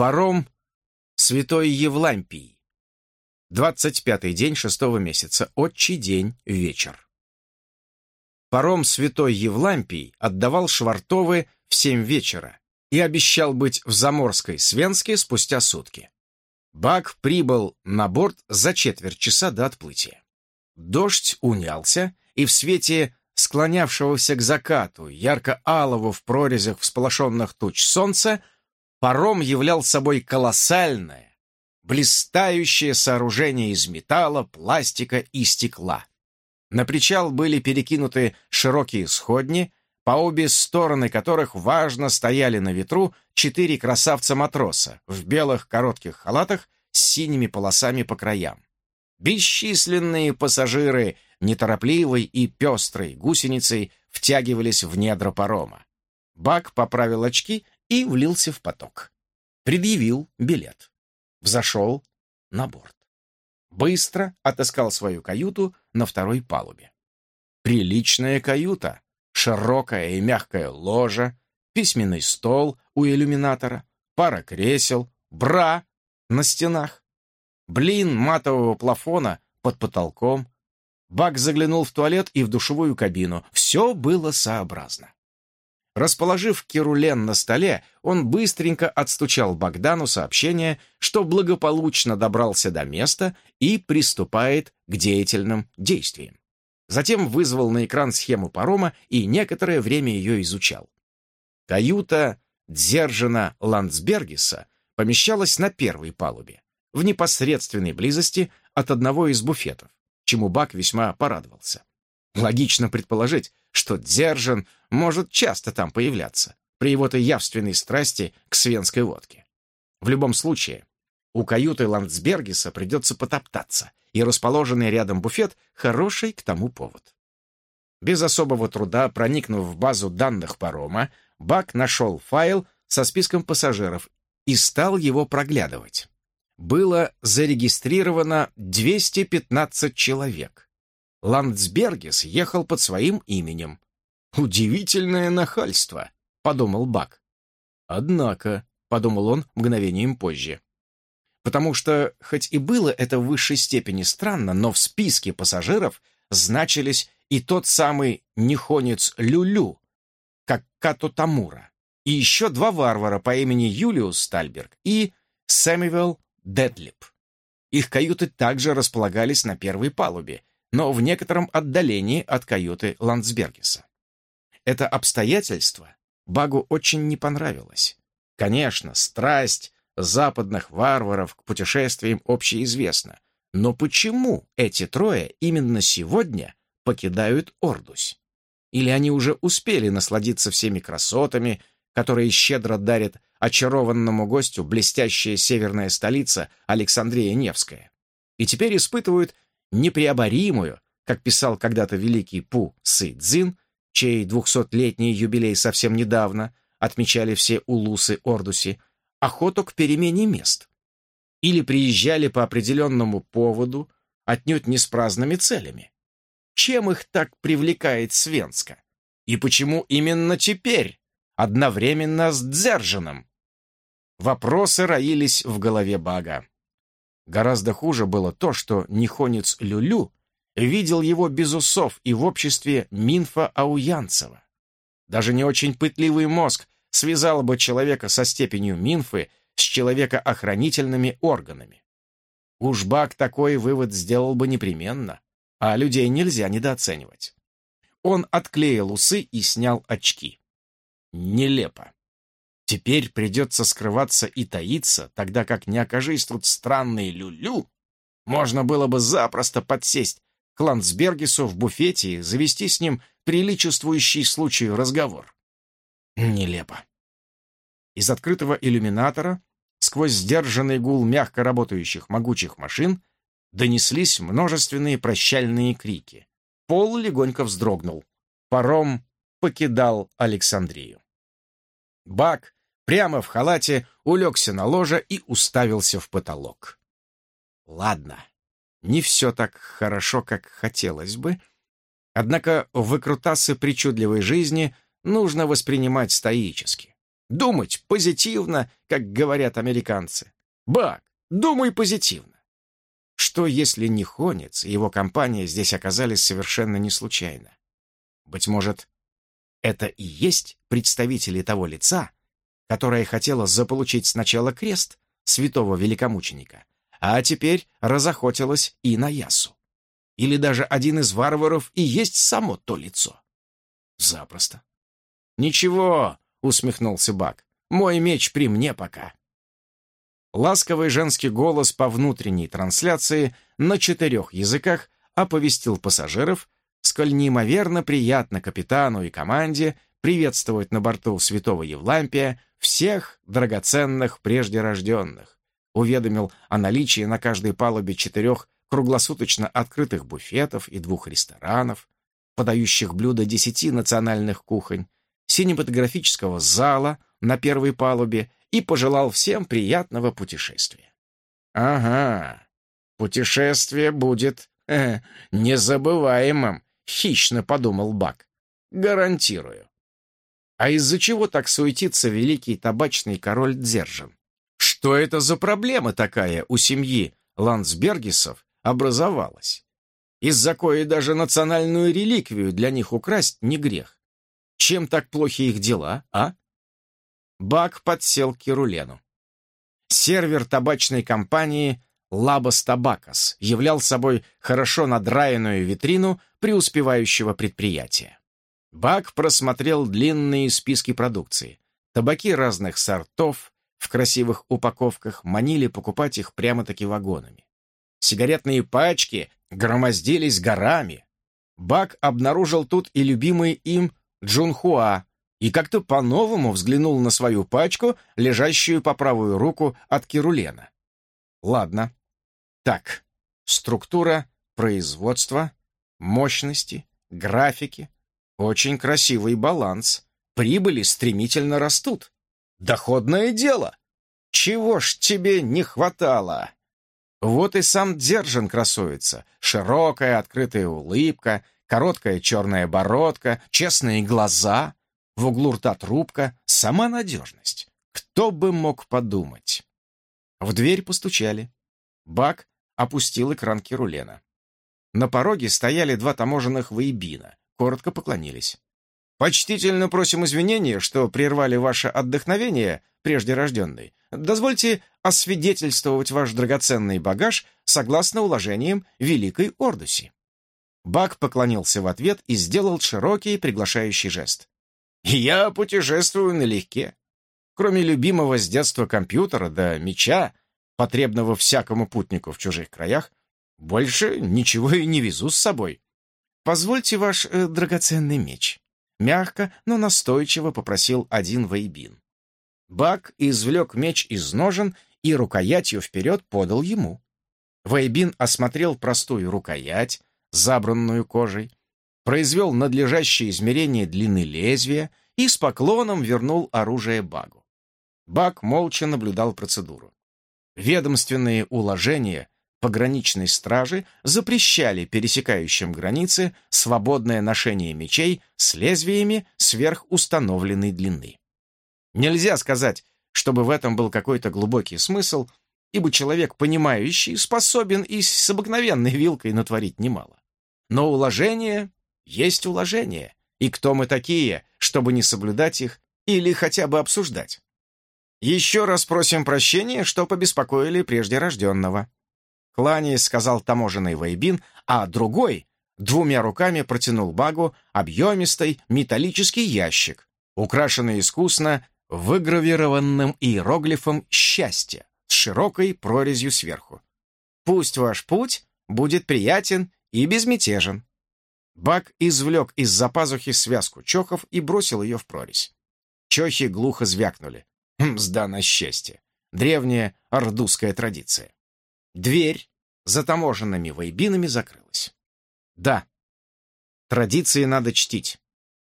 Паром Святой Евлампий. 25-й день шестого месяца, отчий день, вечер. Паром Святой Евлампий отдавал Швартовы в семь вечера и обещал быть в Заморской Свенске спустя сутки. Бак прибыл на борт за четверть часа до отплытия. Дождь унялся, и в свете склонявшегося к закату, ярко-алого в прорезях всполошенных туч солнца, паром являл собой колоссальное, блистающее сооружение из металла, пластика и стекла. На причал были перекинуты широкие сходни, по обе стороны которых важно стояли на ветру четыре красавца-матроса в белых коротких халатах с синими полосами по краям. Бесчисленные пассажиры неторопливой и пестрой гусеницей втягивались в недра парома. Бак поправил очки и влился в поток. Предъявил билет. Взошел на борт. Быстро отыскал свою каюту на второй палубе. Приличная каюта, широкая и мягкая ложа, письменный стол у иллюминатора, пара кресел, бра на стенах, блин матового плафона под потолком. Бак заглянул в туалет и в душевую кабину. Все было сообразно. Расположив керулен на столе, он быстренько отстучал Богдану сообщение, что благополучно добрался до места и приступает к деятельным действиям. Затем вызвал на экран схему парома и некоторое время ее изучал. Каюта Дзержина Ландсбергиса помещалась на первой палубе, в непосредственной близости от одного из буфетов, чему Бак весьма порадовался. Логично предположить, что Дзержин может часто там появляться, при его-то явственной страсти к свенской водке. В любом случае, у каюты Ландсбергиса придется потоптаться, и расположенный рядом буфет — хороший к тому повод. Без особого труда, проникнув в базу данных парома, Бак нашел файл со списком пассажиров и стал его проглядывать. Было зарегистрировано 215 человек. Ландсбергис ехал под своим именем. «Удивительное нахальство», — подумал Бак. «Однако», — подумал он мгновением позже, потому что, хоть и было это в высшей степени странно, но в списке пассажиров значились и тот самый нихонец Люлю, как Като Тамура, и еще два варвара по имени Юлиус Стальберг и Сэмюэл Дедлип. Их каюты также располагались на первой палубе, но в некотором отдалении от каюты Ландсбергиса. Это обстоятельство Багу очень не понравилось. Конечно, страсть западных варваров к путешествиям общеизвестна, но почему эти трое именно сегодня покидают Ордусь? Или они уже успели насладиться всеми красотами, которые щедро дарит очарованному гостю блестящая северная столица Александрия Невская, и теперь испытывают непреоборимую, как писал когда-то великий Пу Сы Цзин, чей двухсотлетний юбилей совсем недавно отмечали все улусы Ордуси, охоту к перемене мест. Или приезжали по определенному поводу, отнюдь не с праздными целями. Чем их так привлекает Свенска? И почему именно теперь, одновременно с Дзержином? Вопросы роились в голове Бага. Гораздо хуже было то, что Нихонец Люлю видел его без усов и в обществе Минфа Ауянцева. Даже не очень пытливый мозг связал бы человека со степенью Минфы с человека-охранительными органами. Уж Бак такой вывод сделал бы непременно, а людей нельзя недооценивать. Он отклеил усы и снял очки. Нелепо. Теперь придется скрываться и таиться, тогда как не окажись тут странный люлю, можно было бы запросто подсесть к в буфете и завести с ним приличествующий случаю разговор. Нелепо. Из открытого иллюминатора, сквозь сдержанный гул мягко работающих могучих машин, донеслись множественные прощальные крики. Пол легонько вздрогнул. Паром покидал Александрию. Бак прямо в халате, улегся на ложе и уставился в потолок. Ладно, не все так хорошо, как хотелось бы, однако выкрутасы причудливой жизни нужно воспринимать стоически. Думать позитивно, как говорят американцы. Бак, думай позитивно. Что, если Нихонец и его компания здесь оказались совершенно не случайно? Быть может, это и есть представители того лица, которое хотело заполучить сначала крест святого великомученика, а теперь разохотилось и на Ясу. Или даже один из варваров и есть само то лицо. Запросто. «Ничего», — усмехнулся Бак, — «мой меч при мне пока». Ласковый женский голос по внутренней трансляции на четырех языках оповестил пассажиров, сколь неимоверно приятно капитану и команде приветствовать на борту святого Евлампия всех драгоценных прежде рожденных, уведомил о наличии на каждой палубе четырех круглосуточно открытых буфетов и двух ресторанов, подающих блюда десяти национальных кухонь, синематографического зала на первой палубе и пожелал всем приятного путешествия. «Ага, путешествие будет э, незабываемым», — хищно подумал Бак. «Гарантирую». А из-за чего так суетится великий табачный король Дзержин? Что это за проблема такая у семьи Ландсбергисов образовалась? Из-за коей даже национальную реликвию для них украсть не грех. Чем так плохи их дела, а? Бак подсел к Керулену. Сервер табачной компании «Лабас Табакас» являл собой хорошо надраенную витрину преуспевающего предприятия. Бак просмотрел длинные списки продукции. Табаки разных сортов в красивых упаковках манили покупать их прямо-таки вагонами. Сигаретные пачки громоздились горами. Бак обнаружил тут и любимый им Джунхуа и как-то по-новому взглянул на свою пачку, лежащую по правую руку от Кирулена. Ладно. Так, структура, производство, мощности, графики. Очень красивый баланс. Прибыли стремительно растут. Доходное дело. Чего ж тебе не хватало? Вот и сам Держин красуется. Широкая открытая улыбка, короткая черная бородка, честные глаза — в углу рта трубка, сама надежность. Кто бы мог подумать? В дверь постучали. Бак опустил экран Кирулена. На пороге стояли два таможенных воебина, коротко поклонились. «Почтительно просим извинения, что прервали ваше отдохновение, прежде рожденный. Дозвольте освидетельствовать ваш драгоценный багаж согласно уложениям Великой Ордуси». Бак поклонился в ответ и сделал широкий приглашающий жест. Я путешествую налегке. Кроме любимого с детства компьютера да меча, потребного всякому путнику в чужих краях, больше ничего и не везу с собой. Позвольте ваш э, драгоценный меч. Мягко, но настойчиво попросил один Вейбин. Бак извлек меч из ножен и рукоятью вперед подал ему. Вейбин осмотрел простую рукоять, забранную кожей, произвел надлежащее измерение длины лезвия и с поклоном вернул оружие Багу. Баг молча наблюдал процедуру. Ведомственные уложения пограничной стражи запрещали пересекающим границы свободное ношение мечей с лезвиями сверхустановленной длины. Нельзя сказать, чтобы в этом был какой-то глубокий смысл, ибо человек, понимающий, способен и с обыкновенной вилкой натворить немало. Но уложения есть уложения, и кто мы такие, чтобы не соблюдать их или хотя бы обсуждать? Еще раз просим прощения, что побеспокоили прежде рожденного. Кланяясь, сказал таможенный Вейбин, а другой двумя руками протянул Багу объемистый металлический ящик, украшенный искусно выгравированным иероглифом «счастье» с широкой прорезью сверху. «Пусть ваш путь будет приятен и безмятежен». Бак извлек из-за пазухи связку чохов и бросил ее в прорезь. Чохи глухо звякнули. Мзда на счастье. Древняя ордузская традиция. Дверь за таможенными войбинами закрылась. Да, традиции надо чтить.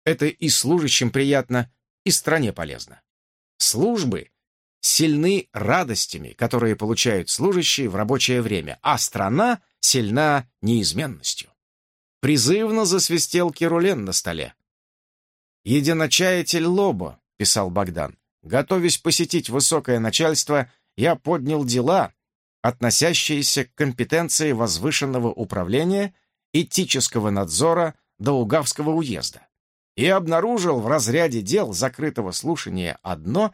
Это и служащим приятно, и стране полезно. Службы сильны радостями, которые получают служащие в рабочее время, а страна сильна неизменностью. Призывно засвистел Керулен на столе. «Единочаятель Лобо», — писал Богдан, — готовясь посетить высокое начальство, я поднял дела, относящиеся к компетенции возвышенного управления, этического надзора Даугавского уезда, и обнаружил в разряде дел закрытого слушания одно,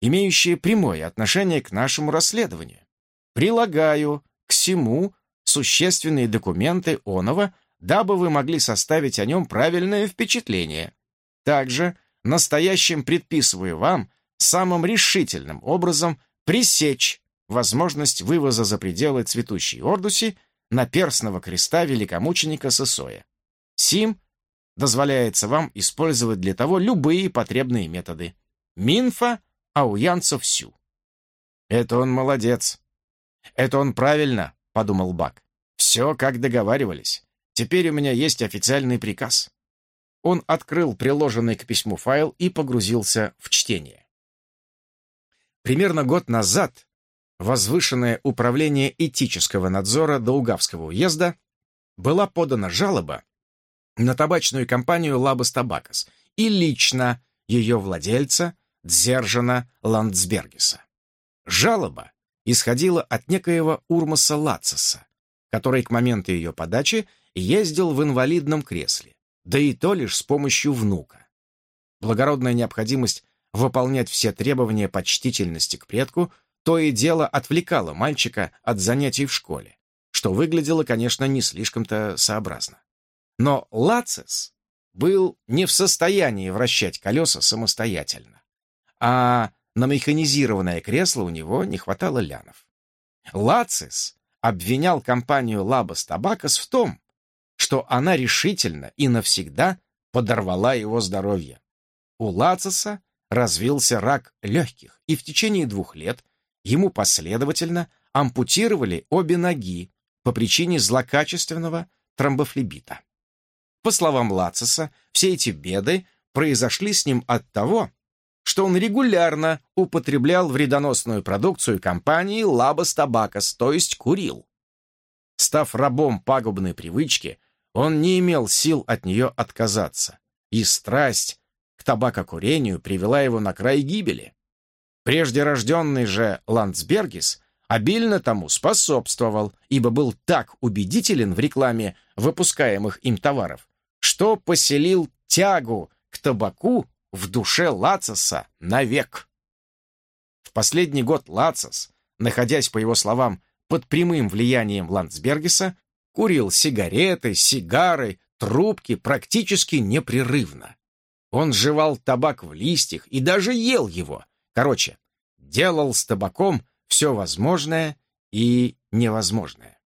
имеющее прямое отношение к нашему расследованию. Прилагаю к всему существенные документы Онова, дабы вы могли составить о нем правильное впечатление. Также настоящим предписываю вам самым решительным образом пресечь возможность вывоза за пределы цветущей Ордуси на перстного креста великомученика Сысоя. Сим дозволяется вам использовать для того любые потребные методы. Минфа, а у Янца всю. Это он молодец. Это он правильно, подумал Бак. Все, как договаривались. Теперь у меня есть официальный приказ. Он открыл приложенный к письму файл и погрузился в чтение. Примерно год назад возвышенное управление этического надзора Даугавского уезда была подана жалоба на табачную компанию «Лабас Табакас» и лично ее владельца Дзержана Ландсбергеса. Жалоба исходила от некоего Урмаса Лацеса, который к моменту ее подачи ездил в инвалидном кресле да и то лишь с помощью внука. Благородная необходимость выполнять все требования почтительности к предку то и дело отвлекала мальчика от занятий в школе, что выглядело, конечно, не слишком-то сообразно. Но Лацис был не в состоянии вращать колеса самостоятельно, а на механизированное кресло у него не хватало лянов. Лацис обвинял компанию Лабас Табакас в том, что она решительно и навсегда подорвала его здоровье. У Лацеса развился рак легких, и в течение двух лет ему последовательно ампутировали обе ноги по причине злокачественного тромбофлебита. По словам Лацеса, все эти беды произошли с ним от того, что он регулярно употреблял вредоносную продукцию компании Лабас Табакас, то есть курил. Став рабом пагубной привычки, он не имел сил от нее отказаться, и страсть к табакокурению привела его на край гибели. Прежде рожденный же Ландсбергис обильно тому способствовал, ибо был так убедителен в рекламе выпускаемых им товаров, что поселил тягу к табаку в душе Лацеса навек. В последний год Лацес, находясь, по его словам, под прямым влиянием Ландсбергиса, курил сигареты, сигары, трубки практически непрерывно. Он жевал табак в листьях и даже ел его. Короче, делал с табаком все возможное и невозможное.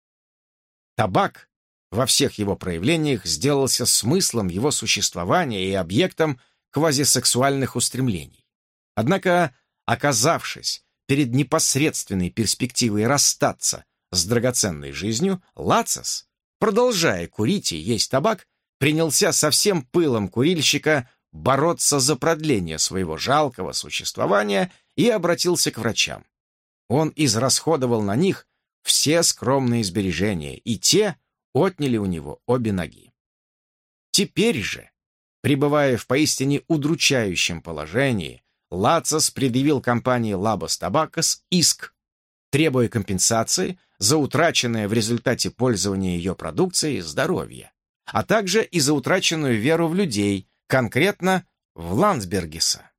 Табак во всех его проявлениях сделался смыслом его существования и объектом квазисексуальных устремлений. Однако, оказавшись перед непосредственной перспективой расстаться с драгоценной жизнью, Лацис, продолжая курить и есть табак, принялся со всем пылом курильщика бороться за продление своего жалкого существования и обратился к врачам. Он израсходовал на них все скромные сбережения, и те отняли у него обе ноги. Теперь же, пребывая в поистине удручающем положении, Лацис предъявил компании Лабос Табакас иск, требуя компенсации за утраченное в результате пользования ее продукцией здоровье, а также и за утраченную веру в людей, конкретно в Ландсбергеса.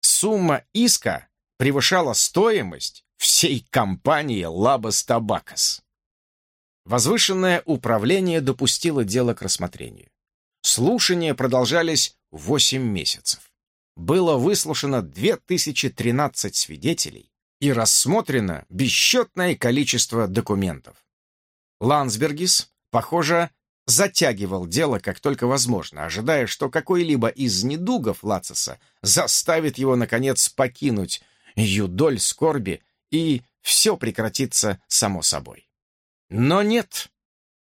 Сумма иска превышала стоимость всей компании Лабас Табакас. Возвышенное управление допустило дело к рассмотрению. Слушания продолжались 8 месяцев. Было выслушано 2013 свидетелей, и рассмотрено бесчетное количество документов. Лансбергис, похоже, затягивал дело как только возможно, ожидая, что какой-либо из недугов Лацеса заставит его, наконец, покинуть юдоль скорби, и все прекратится само собой. Но нет,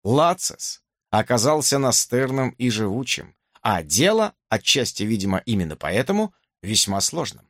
Лацес оказался настырным и живучим, а дело, отчасти, видимо, именно поэтому, весьма сложным.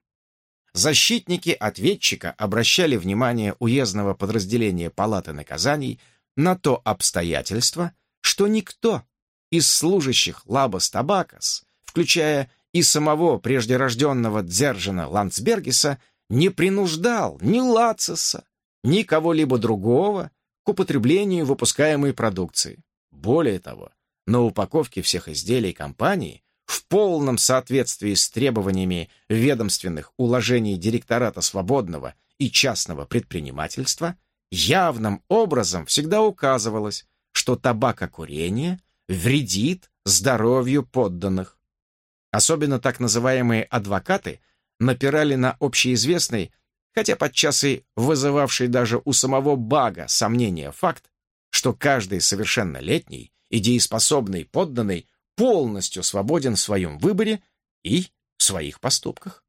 Защитники ответчика обращали внимание уездного подразделения Палаты наказаний на то обстоятельство, что никто из служащих Лабас Табакас, включая и самого преждерожденного Дзержина Ландсбергеса не принуждал ни Лацеса, ни кого-либо другого к употреблению выпускаемой продукции. Более того, на упаковке всех изделий компании в полном соответствии с требованиями ведомственных уложений директората свободного и частного предпринимательства явным образом всегда указывалось, что табакокурение вредит здоровью подданных. Особенно так называемые адвокаты напирали на общеизвестный, хотя подчас и вызывавший даже у самого Бага сомнения факт, что каждый совершеннолетний и дееспособный подданный полностью свободен в своем выборе и в своих поступках.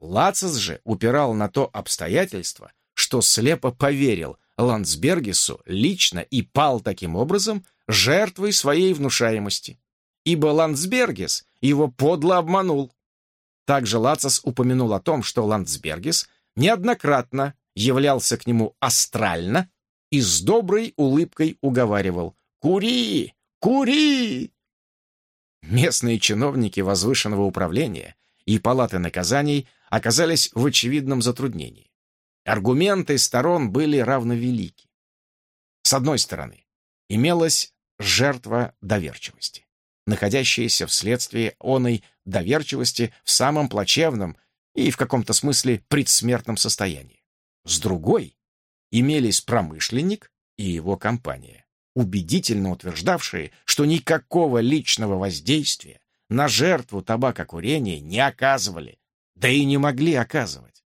Лацис же упирал на то обстоятельство, что слепо поверил Ландсбергесу лично и пал таким образом жертвой своей внушаемости, ибо Ландсбергес его подло обманул. Также Лацис упомянул о том, что Ландсбергес неоднократно являлся к нему астрально и с доброй улыбкой уговаривал «Кури! Кури!» Местные чиновники возвышенного управления и палаты наказаний оказались в очевидном затруднении. Аргументы сторон были равновелики. С одной стороны, имелась жертва доверчивости, находящаяся вследствие оной доверчивости в самом плачевном и в каком-то смысле предсмертном состоянии. С другой, имелись промышленник и его компания, убедительно утверждавшие, что никакого личного воздействия на жертву табакокурения не оказывали, да и не могли оказывать.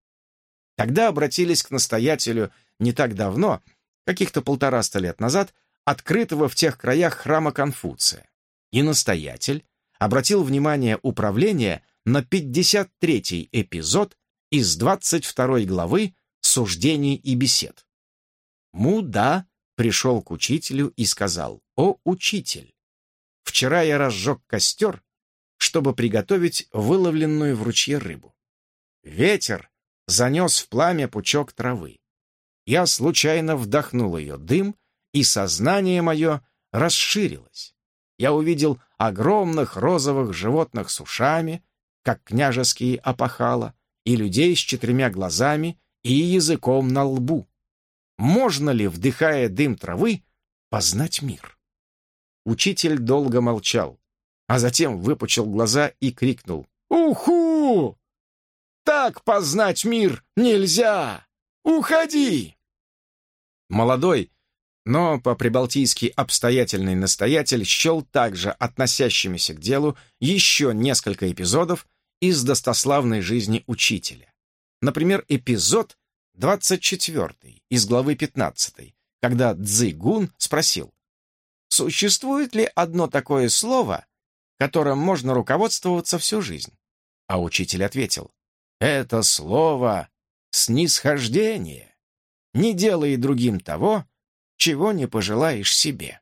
Тогда обратились к настоятелю не так давно, каких-то полтораста лет назад, открытого в тех краях храма Конфуция. И настоятель обратил внимание управления на 53-й эпизод из 22 главы «Суждений и бесед». Муда пришел к учителю и сказал, «О, учитель, вчера я разжег костер, чтобы приготовить выловленную в ручье рыбу. Ветер занес в пламя пучок травы. Я случайно вдохнул ее дым, и сознание мое расширилось. Я увидел огромных розовых животных с ушами, как княжеские опахала, и людей с четырьмя глазами и языком на лбу. Можно ли, вдыхая дым травы, познать мир? Учитель долго молчал, а затем выпучил глаза и крикнул «Уху! Так познать мир нельзя! Уходи!» Молодой, но по-прибалтийски обстоятельный настоятель счел также относящимися к делу еще несколько эпизодов из достославной жизни учителя. Например, эпизод 24 из главы 15, когда Цзыгун спросил, существует ли одно такое слово, которым можно руководствоваться всю жизнь? А учитель ответил, это слово снисхождение. Не делай другим того, чего не пожелаешь себе.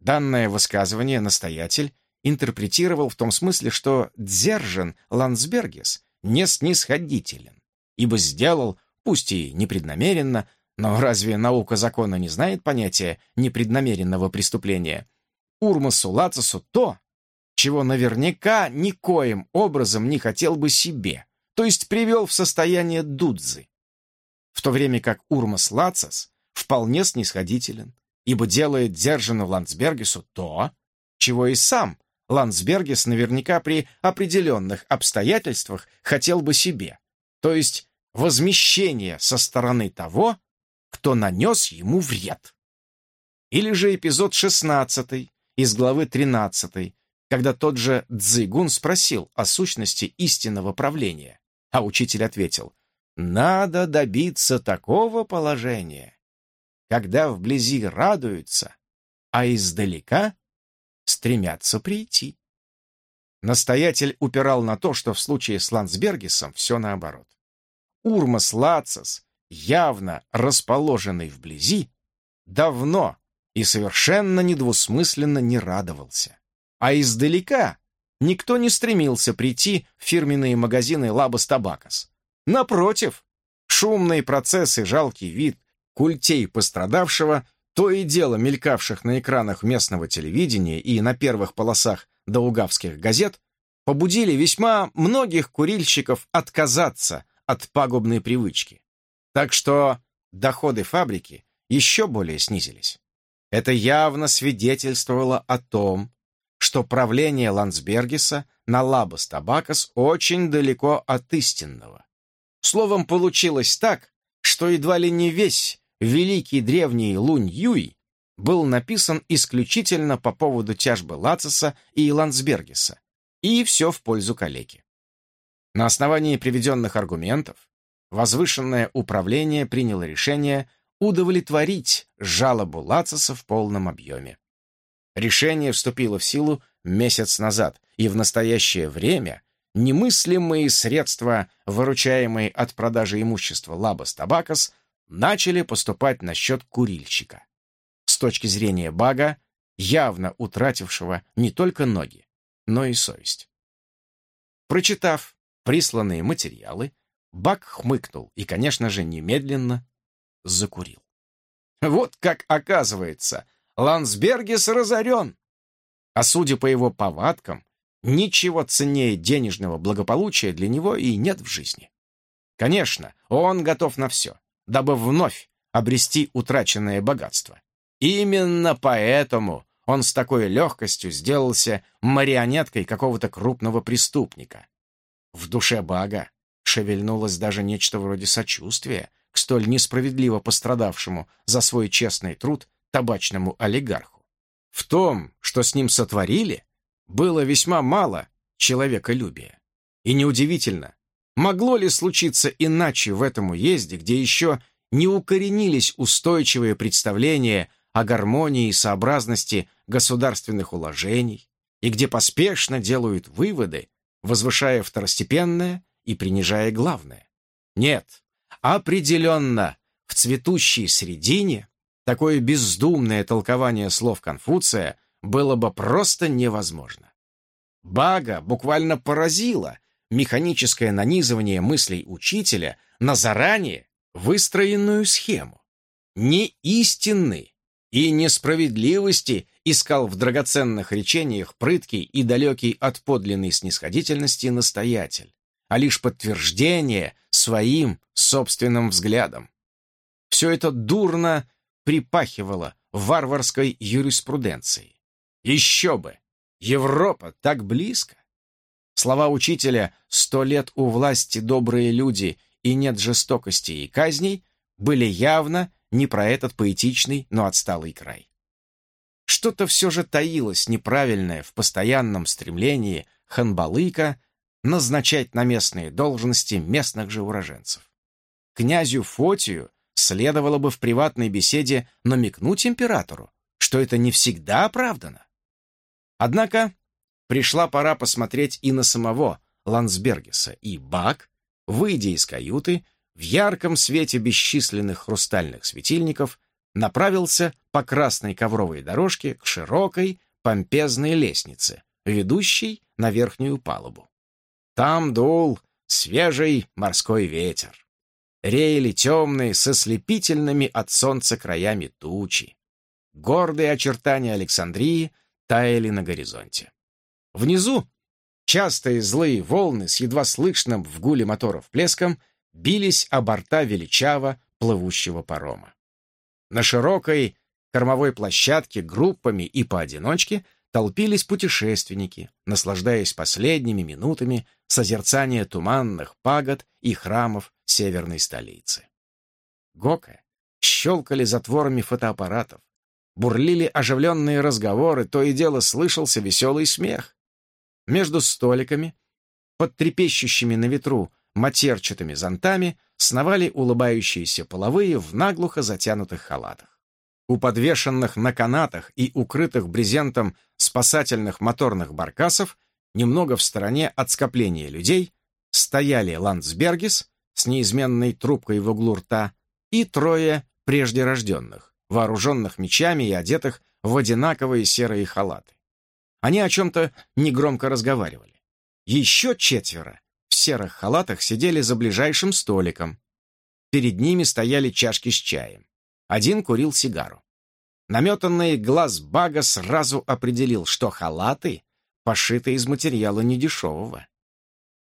Данное высказывание настоятель интерпретировал в том смысле, что Дзержин Ландсбергес не снисходителен, ибо сделал, пусть и непреднамеренно, но разве наука закона не знает понятия непреднамеренного преступления? Урмасу Лацису то, чего наверняка никоим образом не хотел бы себе, то есть привел в состояние Дудзы. В то время как Урмас Лацис вполне снисходителен, ибо делает Дзержину Ландсбергесу то, чего и сам Ландсбергес наверняка при определенных обстоятельствах хотел бы себе, то есть возмещение со стороны того, кто нанес ему вред. Или же эпизод 16 из главы 13, когда тот же Цзыгун спросил о сущности истинного правления, а учитель ответил, «Надо добиться такого положения, когда вблизи радуются, а издалека стремятся прийти». Настоятель упирал на то, что в случае с Ландсбергесом все наоборот. Урмас Лацис, явно расположенный вблизи, давно и совершенно недвусмысленно не радовался. А издалека никто не стремился прийти в фирменные магазины Лабас Табакас. Напротив, шумные процессы, жалкий вид, культей пострадавшего, то и дело мелькавших на экранах местного телевидения и на первых полосах даугавских газет, побудили весьма многих курильщиков отказаться от пагубной привычки. Так что доходы фабрики еще более снизились. Это явно свидетельствовало о том, что правление Ландсбергиса на Лабос Табакас очень далеко от истинного. Словом, получилось так, что едва ли не весь великий древний Лунь Юй был написан исключительно по поводу тяжбы Лацеса и Ландсбергиса, и все в пользу калеки. На основании приведенных аргументов возвышенное управление приняло решение удовлетворить жалобу Лацеса в полном объеме. Решение вступило в силу месяц назад, и в настоящее время немыслимые средства, выручаемые от продажи имущества Лабас Табакас, начали поступать на счет курильщика. С точки зрения Бага, явно утратившего не только ноги, но и совесть. Прочитав присланные материалы, Баг хмыкнул и, конечно же, немедленно закурил. Вот как оказывается, Лансбергес разорен. А судя по его повадкам, ничего ценнее денежного благополучия для него и нет в жизни. Конечно, он готов на все, дабы вновь обрести утраченное богатство. Именно поэтому он с такой легкостью сделался марионеткой какого-то крупного преступника. В душе Бага шевельнулось даже нечто вроде сочувствия к столь несправедливо пострадавшему за свой честный труд табачному олигарху. В том, что с ним сотворили, было весьма мало человеколюбия. И неудивительно, могло ли случиться иначе в этом уезде, где еще не укоренились устойчивые представления о гармонии и сообразности государственных уложений, и где поспешно делают выводы, возвышая второстепенное и принижая главное. Нет, определенно, в цветущей средине Такое бездумное толкование слов Конфуция было бы просто невозможно. Бага буквально поразило механическое нанизывание мыслей учителя на заранее выстроенную схему. Не истины и несправедливости искал в драгоценных речениях прыткий и далекий от подлинной снисходительности настоятель, а лишь подтверждение своим собственным взглядом. Все это дурно припахивало варварской юриспруденцией. Еще бы! Европа так близко! Слова учителя «сто лет у власти добрые люди и нет жестокости и казней» были явно не про этот поэтичный, но отсталый край. Что-то все же таилось неправильное в постоянном стремлении Ханбалыка назначать на местные должности местных же уроженцев. Князю Фотию следовало бы в приватной беседе намекнуть императору, что это не всегда оправдано. Однако пришла пора посмотреть и на самого Ландсбергеса, и Бак, выйдя из каюты, в ярком свете бесчисленных хрустальных светильников направился по красной ковровой дорожке к широкой, помпезной лестнице, ведущей на верхнюю палубу. Там дул свежий морской ветер реяли темные, со слепительными от солнца краями тучи. Гордые очертания Александрии таяли на горизонте. Внизу частые злые волны с едва слышным в гуле моторов плеском бились о борта величаво плывущего парома. На широкой кормовой площадке группами и поодиночке толпились путешественники, наслаждаясь последними минутами созерцания туманных пагод и храмов северной столицы. Гока щелкали затворами фотоаппаратов, бурлили оживленные разговоры, то и дело слышался веселый смех. Между столиками, под трепещущими на ветру матерчатыми зонтами, сновали улыбающиеся половые в наглухо затянутых халатах. У подвешенных на канатах и укрытых брезентом спасательных моторных баркасов, немного в стороне от скопления людей, стояли Ландсбергис с неизменной трубкой в углу рта и трое прежде рожденных, вооруженных мечами и одетых в одинаковые серые халаты. Они о чем-то негромко разговаривали. Еще четверо в серых халатах сидели за ближайшим столиком. Перед ними стояли чашки с чаем. Один курил сигару. Наметанный глаз Бага сразу определил, что халаты пошита из материала недешевого.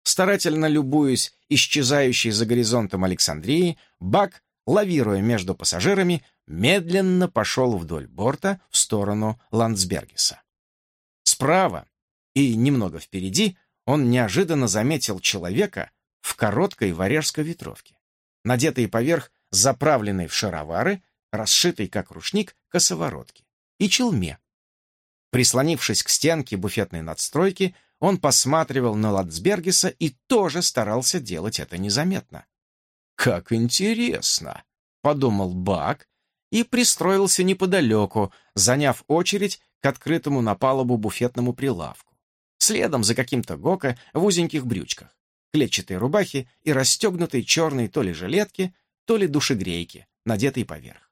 Старательно любуясь исчезающей за горизонтом Александрии, Бак, лавируя между пассажирами, медленно пошел вдоль борта в сторону Ландсбергеса. Справа и немного впереди он неожиданно заметил человека в короткой варяжской ветровке, надетой поверх заправленной в шаровары, расшитой как рушник, косоворотки, и челме. Прислонившись к стенке буфетной надстройки, он посматривал на Латцбергеса и тоже старался делать это незаметно. «Как интересно!» — подумал Бак и пристроился неподалеку, заняв очередь к открытому на палубу буфетному прилавку. Следом за каким-то Гока в узеньких брючках, клетчатой рубахе и расстегнутой черной то ли жилетке, то ли душегрейки, надетой поверх.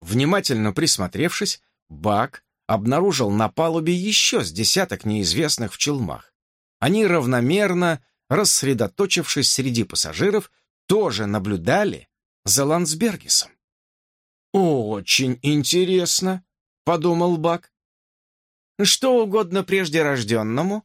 Внимательно присмотревшись, Бак обнаружил на палубе еще с десяток неизвестных в челмах. Они равномерно, рассредоточившись среди пассажиров, тоже наблюдали за Ландсбергисом. «Очень интересно», — подумал Бак. «Что угодно прежде рожденному?»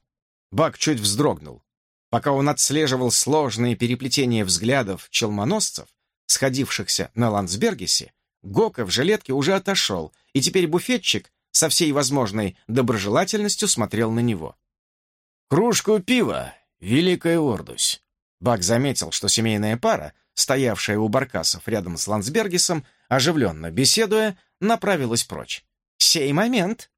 Бак чуть вздрогнул. Пока он отслеживал сложные переплетения взглядов челмоносцев, сходившихся на Ландсбергисе, Гока в жилетке уже отошел, и теперь буфетчик со всей возможной доброжелательностью смотрел на него. «Кружку пива, Великая Ордусь!» Бак заметил, что семейная пара, стоявшая у баркасов рядом с Ландсбергисом, оживленно беседуя, направилась прочь. «Сей момент!»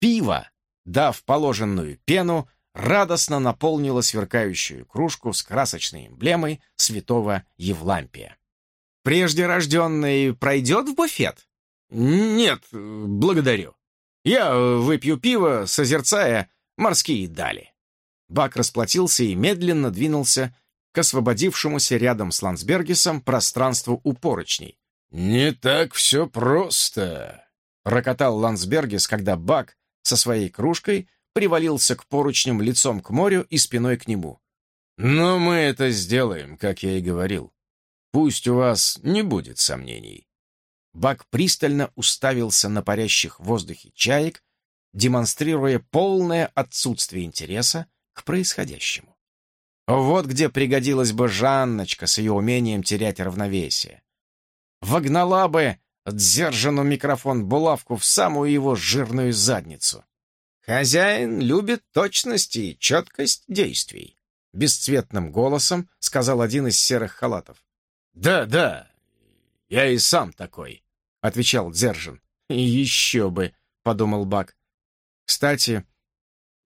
Пиво, дав положенную пену, радостно наполнило сверкающую кружку с красочной эмблемой святого Евлампия. «Прежде рожденный пройдет в буфет?» «Нет, благодарю. Я выпью пиво, созерцая морские дали». Бак расплатился и медленно двинулся к освободившемуся рядом с Ландсбергисом пространству у поручней. «Не так все просто», — рокотал Ландсбергис, когда Бак со своей кружкой привалился к поручням лицом к морю и спиной к нему. «Но мы это сделаем, как я и говорил. Пусть у вас не будет сомнений». Бак пристально уставился на парящих в воздухе чаек, демонстрируя полное отсутствие интереса к происходящему. Вот где пригодилась бы Жанночка с ее умением терять равновесие. Вогнала бы Дзержину микрофон булавку в самую его жирную задницу. «Хозяин любит точность и четкость действий», — бесцветным голосом сказал один из серых халатов. «Да, да, я и сам такой», — отвечал Дзержин. «Еще бы», — подумал Бак. «Кстати,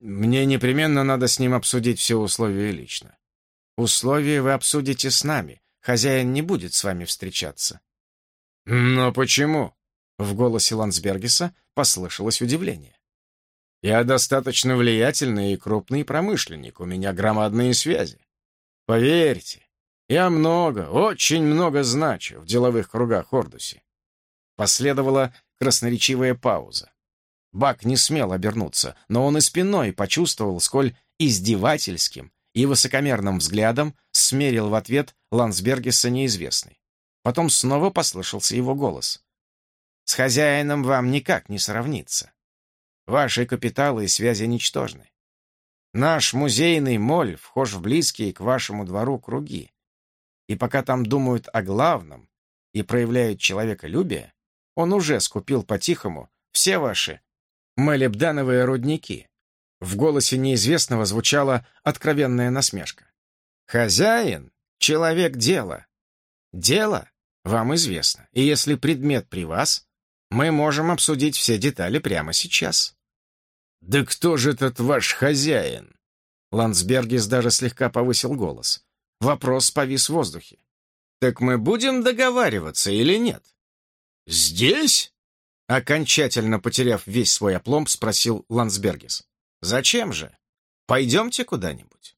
мне непременно надо с ним обсудить все условия лично. Условия вы обсудите с нами. Хозяин не будет с вами встречаться». «Но почему?» — в голосе Ландсбергиса послышалось удивление. Я достаточно влиятельный и крупный промышленник, у меня громадные связи. Поверьте, я много, очень много значу в деловых кругах Ордуси. Последовала красноречивая пауза. Бак не смел обернуться, но он и спиной почувствовал, сколь издевательским и высокомерным взглядом смерил в ответ Лансбергеса неизвестный. Потом снова послышался его голос. «С хозяином вам никак не сравниться. Ваши капиталы и связи ничтожны. Наш музейный моль вхож в близкие к вашему двору круги. И пока там думают о главном и проявляют человеколюбие, он уже скупил по-тихому все ваши молебдановые рудники. В голосе неизвестного звучала откровенная насмешка. «Хозяин — человек дела. Дело вам известно, и если предмет при вас, мы можем обсудить все детали прямо сейчас». «Да кто же этот ваш хозяин?» Ландсбергис даже слегка повысил голос. Вопрос повис в воздухе. «Так мы будем договариваться или нет?» «Здесь?» Окончательно потеряв весь свой опломб, спросил Ландсбергис. «Зачем же? Пойдемте куда-нибудь».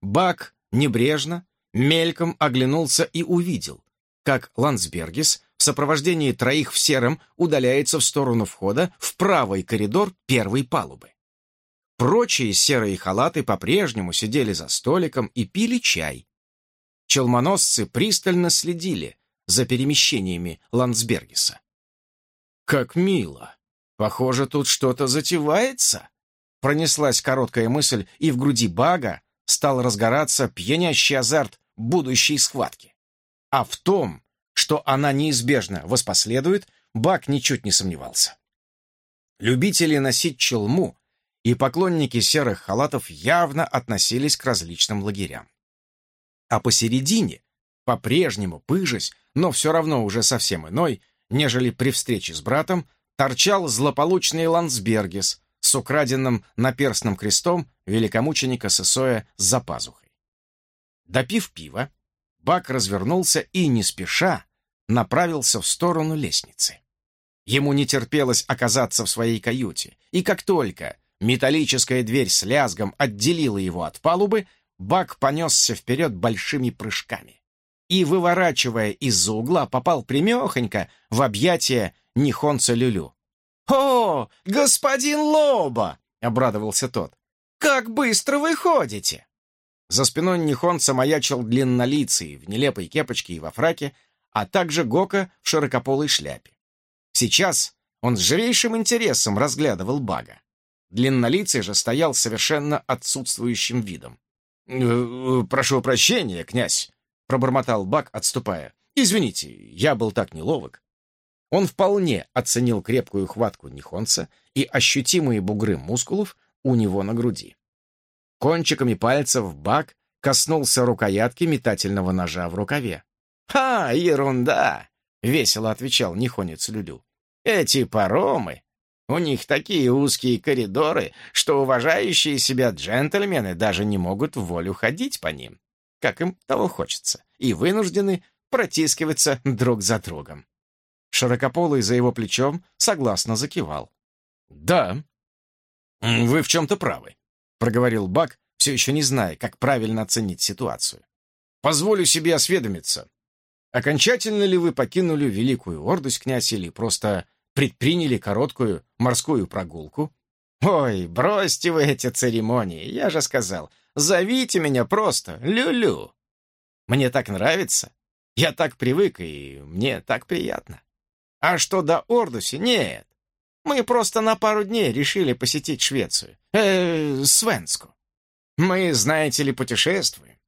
Бак небрежно, мельком оглянулся и увидел, как Ландсбергис в сопровождении троих в сером удаляется в сторону входа в правый коридор первой палубы. Прочие серые халаты по-прежнему сидели за столиком и пили чай. Челмоносцы пристально следили за перемещениями Ландсбергиса. «Как мило! Похоже, тут что-то затевается!» Пронеслась короткая мысль, и в груди Бага стал разгораться пьянящий азарт будущей схватки. А в том, что она неизбежно воспоследует, Баг ничуть не сомневался. Любители носить челму и поклонники серых халатов явно относились к различным лагерям. А посередине, по-прежнему пыжась, но все равно уже совсем иной, нежели при встрече с братом, торчал злополучный Ландсбергес с украденным наперстным крестом великомученика Сысоя за пазухой. Допив пива, Бак развернулся и, не спеша, направился в сторону лестницы. Ему не терпелось оказаться в своей каюте, и как только металлическая дверь с лязгом отделила его от палубы, Бак понесся вперед большими прыжками и, выворачивая из-за угла, попал примехонько в объятия Нихонца Люлю. «О, господин Лоба!» — обрадовался тот. «Как быстро вы ходите!» За спиной Нихонца маячил длиннолицый в нелепой кепочке и во фраке, а также Гока в широкополой шляпе. Сейчас он с живейшим интересом разглядывал Бага. Длиннолицый же стоял совершенно отсутствующим видом. «Э, э, «Прошу прощения, князь», — пробормотал Баг, отступая. «Извините, я был так неловок». Он вполне оценил крепкую хватку Нихонца и ощутимые бугры мускулов у него на груди. Кончиками пальцев Бак коснулся рукоятки метательного ножа в рукаве. «Ха, ерунда!» — весело отвечал Нихонец Люлю. «Эти паромы, у них такие узкие коридоры, что уважающие себя джентльмены даже не могут в волю ходить по ним, как им того хочется, и вынуждены протискиваться друг за другом. Широкополый за его плечом согласно закивал. «Да, вы в чем-то правы», — проговорил Бак, все еще не зная, как правильно оценить ситуацию. «Позволю себе осведомиться. Окончательно ли вы покинули Великую Ордость, князь, или просто предприняли короткую морскую прогулку?» «Ой, бросьте вы эти церемонии, я же сказал. Зовите меня просто Люлю. Мне так нравится. Я так привык, и мне так приятно. А что до Ордуси, нет. Мы просто на пару дней решили посетить Швецию. Э, Свенску. Мы, знаете ли, путешествуем.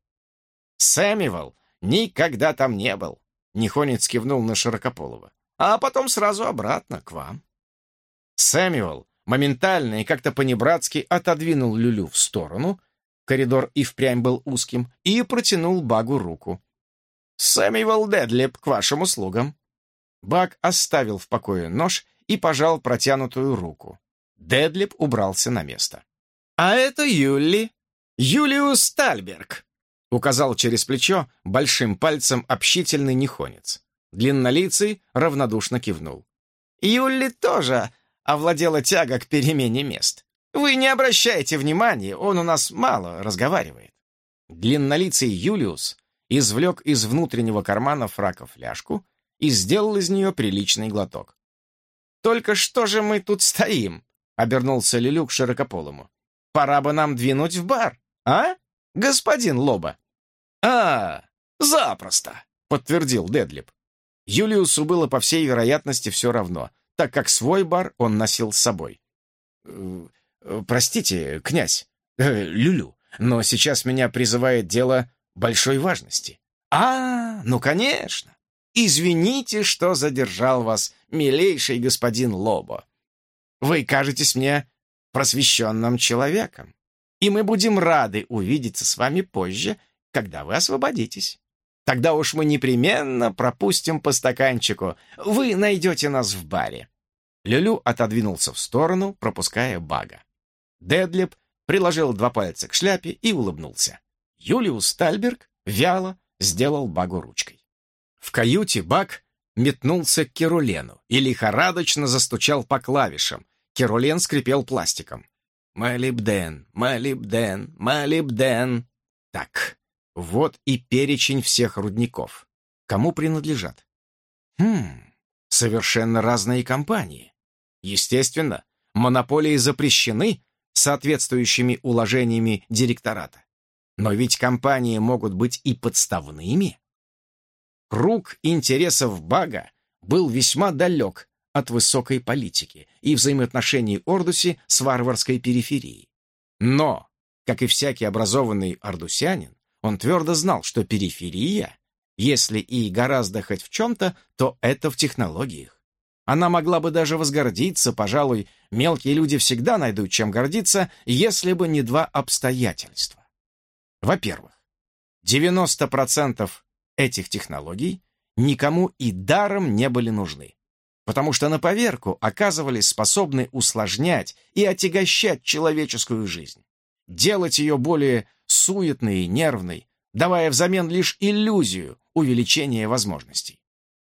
Сэмюэл никогда там не был. Нихонец кивнул на Широкополова. А потом сразу обратно, к вам. Сэмюэл моментально и как-то понебратски отодвинул Люлю в сторону, коридор и впрямь был узким, и протянул Багу руку. «Сэмюэл Дедлип, к вашим услугам!» Баг оставил в покое нож и пожал протянутую руку. Дедлип убрался на место. «А это Юли, Юлиус Стальберг», — указал через плечо большим пальцем общительный нехонец. Длиннолицый равнодушно кивнул. «Юли тоже овладела тяга к перемене мест. Вы не обращайте внимания, он у нас мало разговаривает». Длиннолицый Юлиус извлек из внутреннего кармана фрака фляжку и сделал из нее приличный глоток. «Только что же мы тут стоим?» — обернулся Лилюк широкополому. «Пора бы нам двинуть в бар, а, господин Лоба?» «А, запросто!» — подтвердил Дедлип. Юлиусу было, по всей вероятности, все равно, так как свой бар он носил с собой. «Э, «Простите, князь, э, Люлю, но сейчас меня призывает дело большой важности». «А, ну, конечно! Извините, что задержал вас, милейший господин Лобо. Вы кажетесь мне просвещенным человеком, и мы будем рады увидеться с вами позже, когда вы освободитесь. Тогда уж мы непременно пропустим по стаканчику. Вы найдете нас в баре». Люлю отодвинулся в сторону, пропуская бага. Дедлип приложил два пальца к шляпе и улыбнулся. Юлиус Тальберг вяло сделал багу ручкой. В каюте Бак метнулся к Керулену и лихорадочно застучал по клавишам. Керулен скрипел пластиком. «Молибден, молибден, молибден». Так, вот и перечень всех рудников. Кому принадлежат? Хм, совершенно разные компании. Естественно, монополии запрещены соответствующими уложениями директората. Но ведь компании могут быть и подставными. Круг интересов Бага был весьма далек от высокой политики и взаимоотношений Ордуси с варварской периферией. Но, как и всякий образованный ардусянин, он твердо знал, что периферия, если и гораздо хоть в чем-то, то это в технологиях. Она могла бы даже возгордиться, пожалуй, мелкие люди всегда найдут чем гордиться, если бы не два обстоятельства. Во-первых, 90% этих технологий никому и даром не были нужны, потому что на поверку оказывались способны усложнять и отягощать человеческую жизнь, делать ее более суетной и нервной, давая взамен лишь иллюзию увеличения возможностей.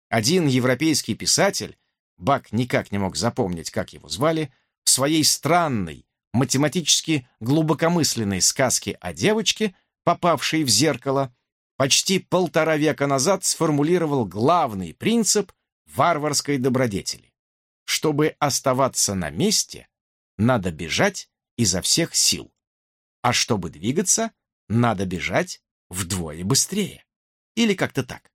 Один европейский писатель, Бак никак не мог запомнить, как его звали, в своей странной, математически глубокомысленной сказке о девочке, попавшей в зеркало, почти полтора века назад сформулировал главный принцип варварской добродетели. Чтобы оставаться на месте, надо бежать изо всех сил. А чтобы двигаться, надо бежать вдвое быстрее. Или как-то так.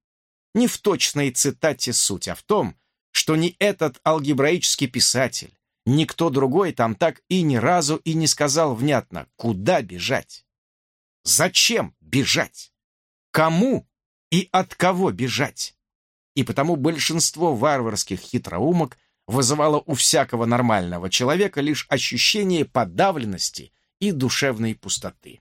Не в точной цитате суть, а в том, что ни этот алгебраический писатель, никто другой там так и ни разу и не сказал внятно, куда бежать. Зачем бежать? Кому и от кого бежать? И потому большинство варварских хитроумок вызывало у всякого нормального человека лишь ощущение подавленности и душевной пустоты.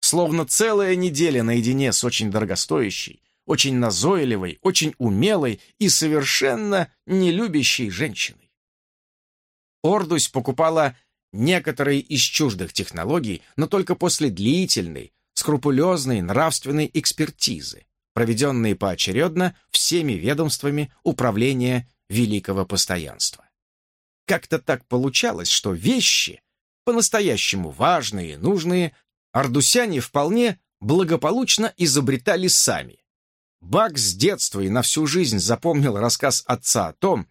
Словно целая неделя наедине с очень дорогостоящей, очень назойливой, очень умелой и совершенно нелюбящей женщиной. Ордусь покупала некоторые из чуждых технологий, но только после длительной, скрупулезной нравственной экспертизы, проведенной поочередно всеми ведомствами управления великого постоянства. Как-то так получалось, что вещи, по-настоящему важные и нужные, ардусяне вполне благополучно изобретали сами. Бак с детства и на всю жизнь запомнил рассказ отца о том,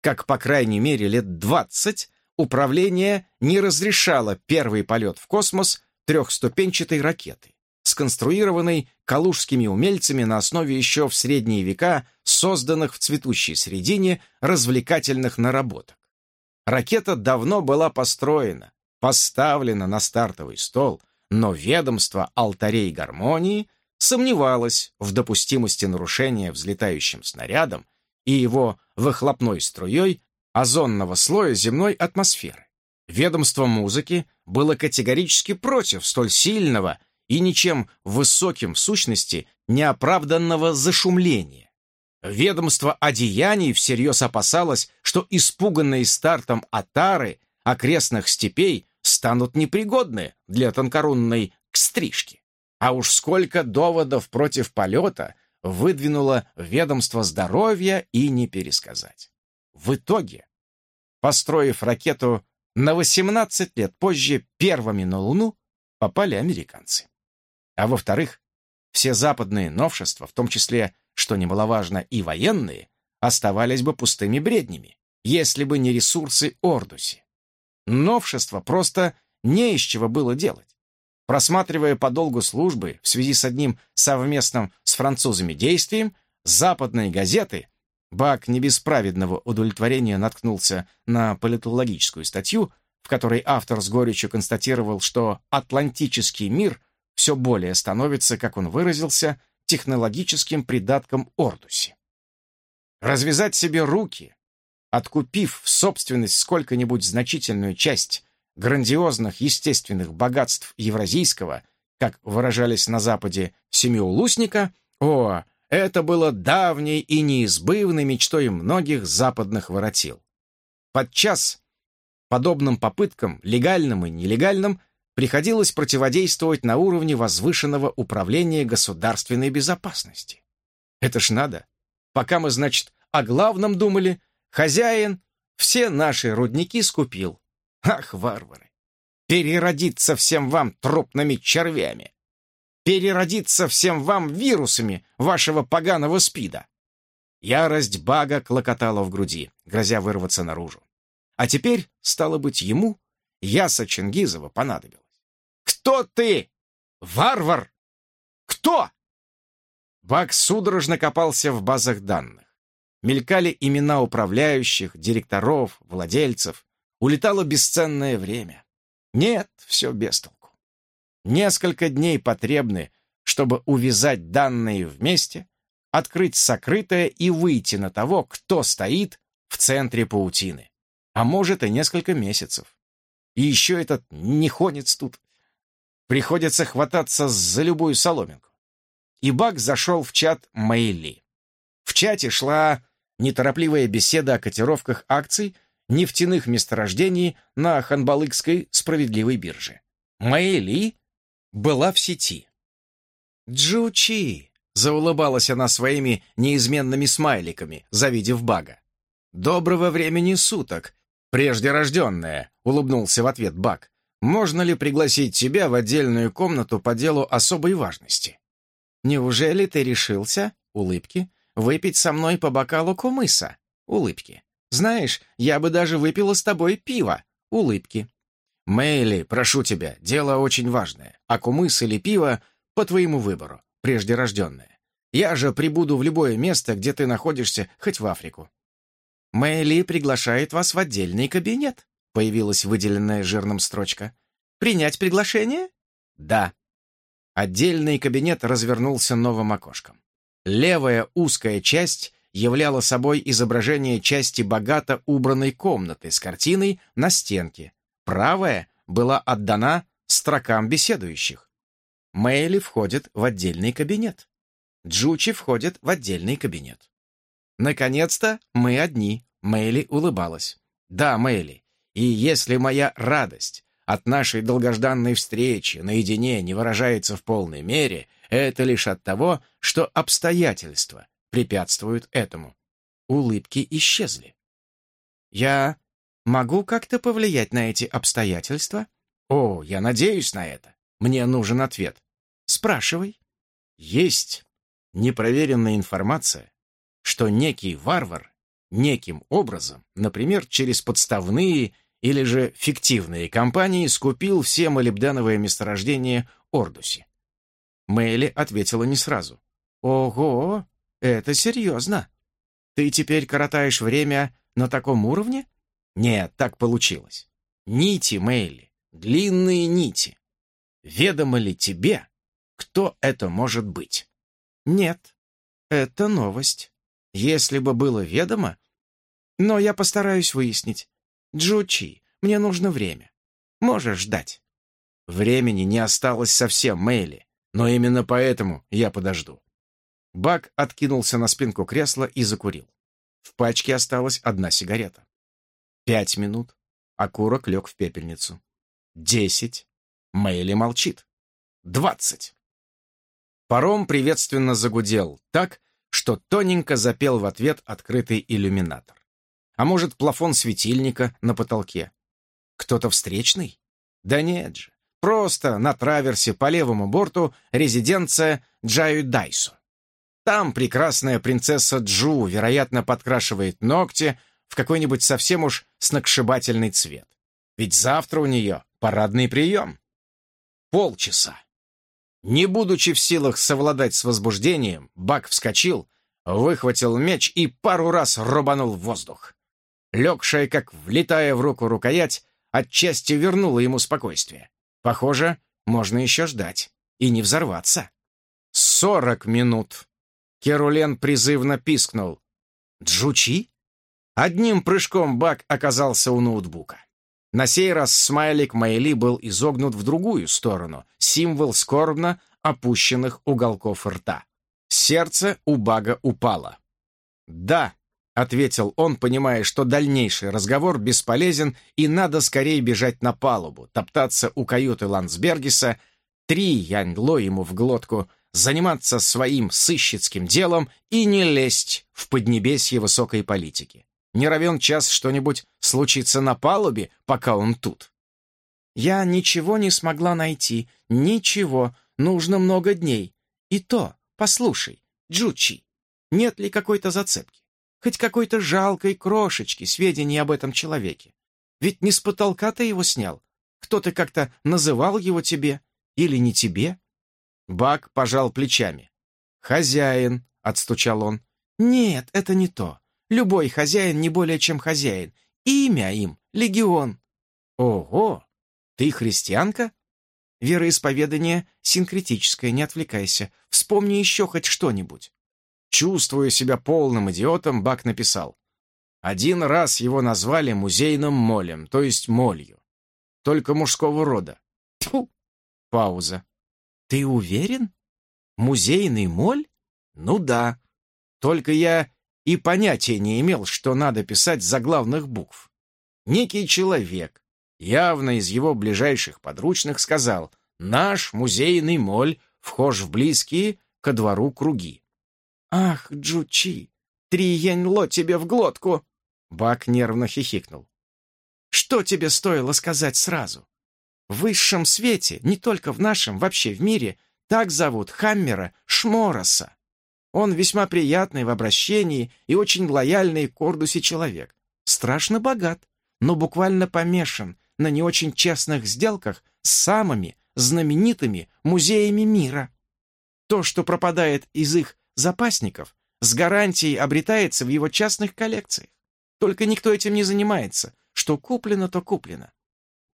как, по крайней мере, лет двадцать управление не разрешало первый полет в космос трехступенчатой ракеты, сконструированной калужскими умельцами на основе еще в средние века созданных в цветущей средине развлекательных наработок. Ракета давно была построена, поставлена на стартовый стол, но ведомство алтарей гармонии сомневалось в допустимости нарушения взлетающим снарядом и его выхлопной струей озонного слоя земной атмосферы. Ведомство музыки было категорически против столь сильного и ничем высоким в сущности неоправданного зашумления. Ведомство одеяний всерьез опасалось, что испуганные стартом отары окрестных степей станут непригодны для тонкорунной стрижки. А уж сколько доводов против полета выдвинуло ведомство здоровья и не пересказать. В итоге, построив ракету на 18 лет позже, первыми на Луну попали американцы. А во-вторых, все западные новшества, в том числе, что немаловажно, и военные, оставались бы пустыми бреднями, если бы не ресурсы Ордуси. Новшества просто не из чего было делать. Просматривая по долгу службы в связи с одним совместным с французами действием, западные газеты, Бак не без праведного удовлетворения наткнулся на политологическую статью, в которой автор с горечью констатировал, что атлантический мир все более становится, как он выразился, технологическим придатком Ордуси. Развязать себе руки, откупив в собственность сколько-нибудь значительную часть грандиозных естественных богатств евразийского, как выражались на Западе, семиулусника, о, это было давней и неизбывной мечтой многих западных воротил. Подчас подобным попыткам, легальным и нелегальным, приходилось противодействовать на уровне возвышенного управления государственной безопасности. Это ж надо. Пока мы, значит, о главном думали, хозяин все наши рудники скупил. Ах, варвары! Переродиться всем вам трупными червями! Переродиться всем вам вирусами вашего поганого спида! Ярость бага клокотала в груди, грозя вырваться наружу. А теперь, стало быть, ему, Яса Чингизова, понадобилось. Кто ты? Варвар? Кто? Бак судорожно копался в базах данных. Мелькали имена управляющих, директоров, владельцев. Улетало бесценное время. Нет, все без толку. Несколько дней потребны, чтобы увязать данные вместе, открыть сокрытое и выйти на того, кто стоит в центре паутины. А может и несколько месяцев. И еще этот нехонец тут. Приходится хвататься за любую соломинку. И Бак зашел в чат Мэйли. В чате шла неторопливая беседа о котировках акций нефтяных месторождений на Ханбалыкской справедливой бирже. Мэйли была в сети. «Джучи!» — заулыбалась она своими неизменными смайликами, завидев Бага. «Доброго времени суток, прежде рожденная!» — улыбнулся в ответ Баг. «Можно ли пригласить тебя в отдельную комнату по делу особой важности?» «Неужели ты решился?» — улыбки. «Выпить со мной по бокалу кумыса?» — улыбки. «Знаешь, я бы даже выпила с тобой пиво?» — улыбки. «Мэйли, прошу тебя, дело очень важное. А кумыс или пиво по твоему выбору, прежде рожденное. Я же прибуду в любое место, где ты находишься, хоть в Африку». «Мэйли приглашает вас в отдельный кабинет», — появилась выделенная жирным строчка. «Принять приглашение?» «Да». Отдельный кабинет развернулся новым окошком. Левая узкая часть являла собой изображение части богато убранной комнаты с картиной на стенке. Правая была отдана строкам беседующих. Мэйли входит в отдельный кабинет. Джучи входит в отдельный кабинет. «Наконец-то мы одни», — Мэйли улыбалась. «Да, Мэйли, и если моя радость от нашей долгожданной встречи наедине не выражается в полной мере, это лишь от того, что обстоятельства препятствуют этому. Улыбки исчезли. Я могу как-то повлиять на эти обстоятельства? О, я надеюсь на это. Мне нужен ответ. Спрашивай. Есть непроверенная информация, что некий варвар неким образом, например, через подставные или же фиктивные компании, скупил все молибденовые месторождения Ордуси. Мэйли ответила не сразу. «Ого, это серьезно. Ты теперь коротаешь время на таком уровне?» «Нет, так получилось. Нити, Мэйли, длинные нити. Ведомо ли тебе, кто это может быть?» «Нет, это новость. Если бы было ведомо... Но я постараюсь выяснить. Джучи, мне нужно время. Можешь ждать». Времени не осталось совсем, Мэйли, но именно поэтому я подожду. Бак откинулся на спинку кресла и закурил. В пачке осталась одна сигарета. Пять минут. Окурок лег в пепельницу. Десять. Мэйли молчит. Двадцать. Паром приветственно загудел так, что тоненько запел в ответ открытый иллюминатор. А может, плафон светильника на потолке? Кто-то встречный? Да нет же. Просто на траверсе по левому борту резиденция Джаю Дайсу. Там прекрасная принцесса Джу, вероятно, подкрашивает ногти в какой-нибудь совсем уж сногсшибательный цвет. Ведь завтра у нее парадный прием. Полчаса. Не будучи в силах совладать с возбуждением, Бак вскочил, выхватил меч и пару раз рубанул в воздух. Легшая, как влетая в руку рукоять, отчасти вернула ему спокойствие. Похоже, можно еще ждать и не взорваться. Сорок минут. Керулен призывно пискнул. «Джучи?» Одним прыжком Бак оказался у ноутбука. На сей раз смайлик Майли был изогнут в другую сторону, символ скорбно опущенных уголков рта. Сердце у Бага упало. «Да», — ответил он, понимая, что дальнейший разговор бесполезен и надо скорее бежать на палубу, топтаться у каюты Ландсбергиса, три яньло ему в глотку, заниматься своим сыщицким делом и не лезть в поднебесье высокой политики. Не равен час что-нибудь случится на палубе, пока он тут. Я ничего не смогла найти, ничего, нужно много дней. И то, послушай, Джучи, нет ли какой-то зацепки? Хоть какой-то жалкой крошечки сведений об этом человеке? Ведь не с потолка ты его снял. Кто-то как-то называл его тебе или не тебе? Бак пожал плечами. «Хозяин», — отстучал он. «Нет, это не то. Любой хозяин не более чем хозяин. Имя им — Легион». «Ого! Ты христианка? Вероисповедание синкретическое, не отвлекайся. Вспомни еще хоть что-нибудь. Чувствуя себя полным идиотом, Бак написал. Один раз его назвали музейным молем, то есть молью. Только мужского рода. Тьфу! Пауза. Ты уверен? Музейный моль? Ну да. Только я и понятия не имел, что надо писать заглавных букв. Некий человек, явно из его ближайших подручных, сказал «Наш музейный моль вхож в близкие ко двору круги». «Ах, Джучи, три яньло тебе в глотку!» Бак нервно хихикнул. «Что тебе стоило сказать сразу? В высшем свете, не только в нашем, вообще в мире, так зовут Хаммера Шмороса. Он весьма приятный в обращении и очень лояльный к Ордусе человек. Страшно богат, но буквально помешан на не очень честных сделках с самыми знаменитыми музеями мира. То, что пропадает из их запасников, с гарантией обретается в его частных коллекциях. Только никто этим не занимается. Что куплено, то куплено.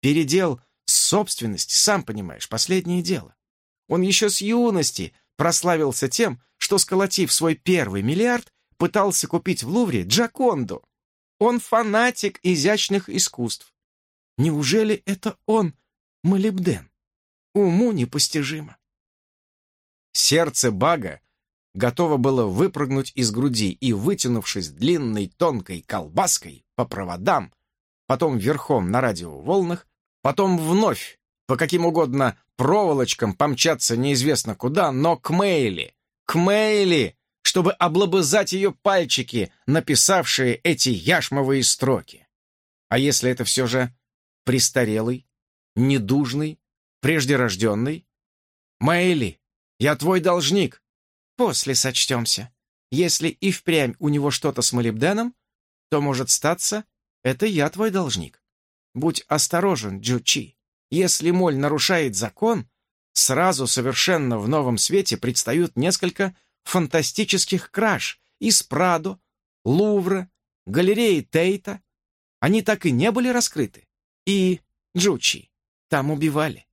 Передел собственности, сам понимаешь, последнее дело. Он еще с юности прославился тем, что, сколотив свой первый миллиард, пытался купить в Лувре Джаконду. Он фанатик изящных искусств. Неужели это он, молибден? Уму непостижимо. Сердце Бага готово было выпрыгнуть из груди и, вытянувшись длинной тонкой колбаской по проводам, потом верхом на радиоволнах, потом вновь по каким угодно проволочкам помчаться неизвестно куда, но к Мэйли, к Мэйли, чтобы облобызать ее пальчики, написавшие эти яшмовые строки. А если это все же престарелый, недужный, преждерожденный? Мэйли, я твой должник. После сочтемся. Если и впрямь у него что-то с молибденом, то, может статься, это я твой должник. Будь осторожен, Джучи. Если моль нарушает закон, сразу совершенно в новом свете предстают несколько фантастических краж из Прадо, Лувра, галереи Тейта. Они так и не были раскрыты. И, Джучи, там убивали.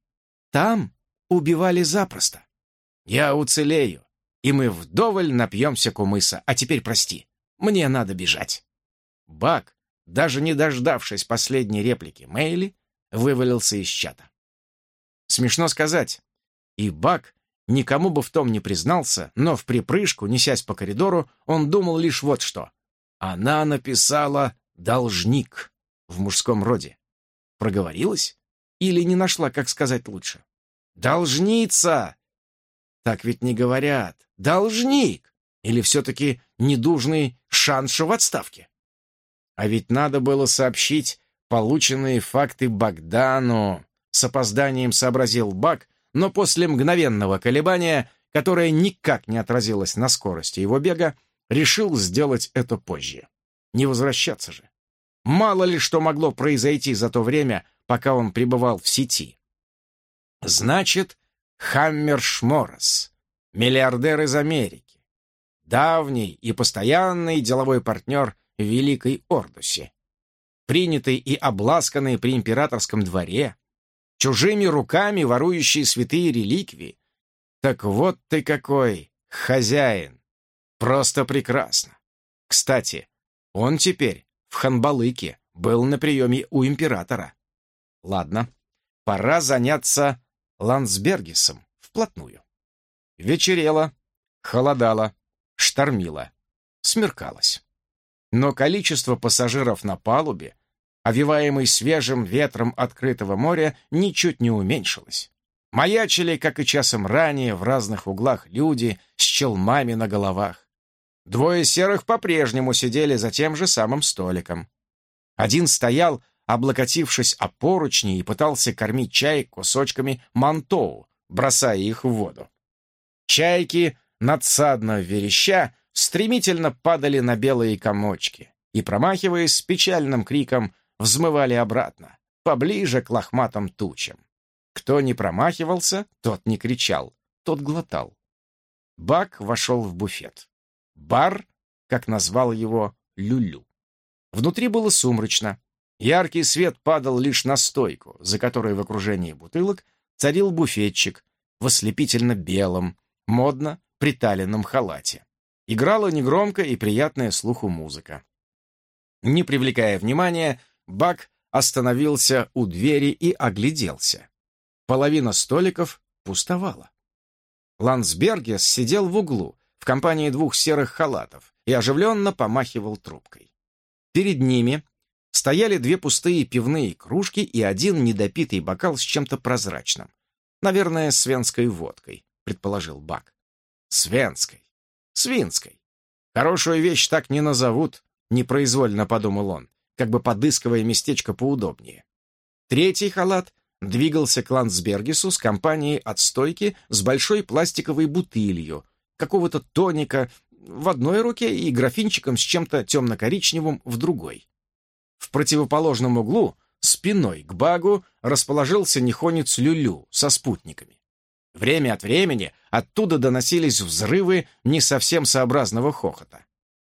Там убивали запросто. Я уцелею, и мы вдоволь напьемся кумыса. А теперь прости, мне надо бежать. Бак, даже не дождавшись последней реплики Мэйли, вывалился из чата. Смешно сказать, и Бак никому бы в том не признался, но в припрыжку, несясь по коридору, он думал лишь вот что. Она написала «должник» в мужском роде. Проговорилась? Или не нашла, как сказать лучше? «Должница!» Так ведь не говорят. «Должник!» Или все-таки недужный шанша в отставке? А ведь надо было сообщить полученные факты Богдану. С опозданием сообразил Бак, но после мгновенного колебания, которое никак не отразилось на скорости его бега, решил сделать это позже. Не возвращаться же. Мало ли что могло произойти за то время, пока он пребывал в сети. Значит, Хаммер Шморос, миллиардер из Америки, давний и постоянный деловой партнер Великой Ордусе, принятый и обласканный при императорском дворе, чужими руками ворующий святые реликвии. Так вот ты какой, хозяин! Просто прекрасно! Кстати, он теперь в Ханбалыке был на приеме у императора. Ладно, пора заняться Ландсбергисом вплотную. Вечерело, холодало, штормило, смеркалось. Но количество пассажиров на палубе овиваемый свежим ветром открытого моря, ничуть не уменьшилась. Маячили, как и часом ранее, в разных углах люди с челмами на головах. Двое серых по-прежнему сидели за тем же самым столиком. Один стоял, облокотившись о поручни, и пытался кормить чаек кусочками мантоу, бросая их в воду. Чайки, надсадно вереща, стремительно падали на белые комочки и, промахиваясь с печальным криком, взмывали обратно, поближе к лохматым тучам. Кто не промахивался, тот не кричал, тот глотал. Бак вошел в буфет. Бар, как назвал его Люлю. Внутри было сумрачно. Яркий свет падал лишь на стойку, за которой в окружении бутылок царил буфетчик в ослепительно белом, модно приталенном халате. Играла негромко и приятная слуху музыка. Не привлекая внимания, Бак остановился у двери и огляделся. Половина столиков пустовала. Лансбергес сидел в углу, в компании двух серых халатов, и оживленно помахивал трубкой. Перед ними стояли две пустые пивные кружки и один недопитый бокал с чем-то прозрачным. Наверное, с венской водкой, предположил Бак. Свенской. Свинской. Хорошую вещь так не назовут, непроизвольно подумал он, как бы подыскивая местечко поудобнее. Третий халат двигался к Ландсбергесу с компанией от стойки с большой пластиковой бутылью, какого-то тоника в одной руке и графинчиком с чем-то темно-коричневым в другой. В противоположном углу, спиной к багу, расположился нехонец Люлю со спутниками. Время от времени оттуда доносились взрывы не совсем сообразного хохота.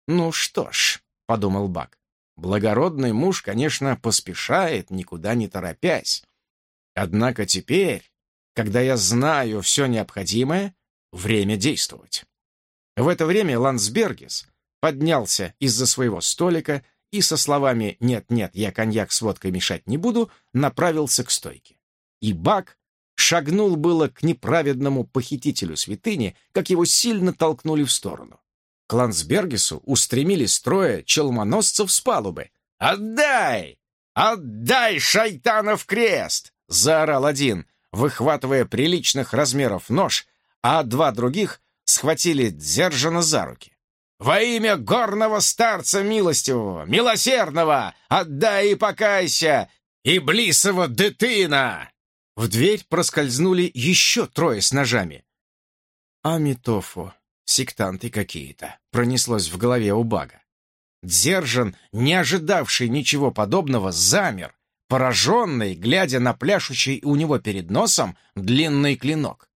«Ну что ж», — подумал Баг, — «благородный муж, конечно, поспешает, никуда не торопясь. Однако теперь, когда я знаю все необходимое, время действовать». В это время Лансбергес поднялся из-за своего столика и со словами «нет-нет, я коньяк с водкой мешать не буду» направился к стойке. И Бак шагнул было к неправедному похитителю святыни, как его сильно толкнули в сторону. К Лансбергесу устремились трое челмоносцев с палубы. «Отдай! Отдай, шайтанов крест!» — заорал один, выхватывая приличных размеров нож, а два других схватили Дзержина за руки. «Во имя горного старца милостивого, милосердного, отдай и покайся, и блисого дытына!» В дверь проскользнули еще трое с ножами. «Амитофу, сектанты какие-то», — пронеслось в голове у Бага. Дзержин, не ожидавший ничего подобного, замер, пораженный, глядя на пляшущий у него перед носом длинный клинок.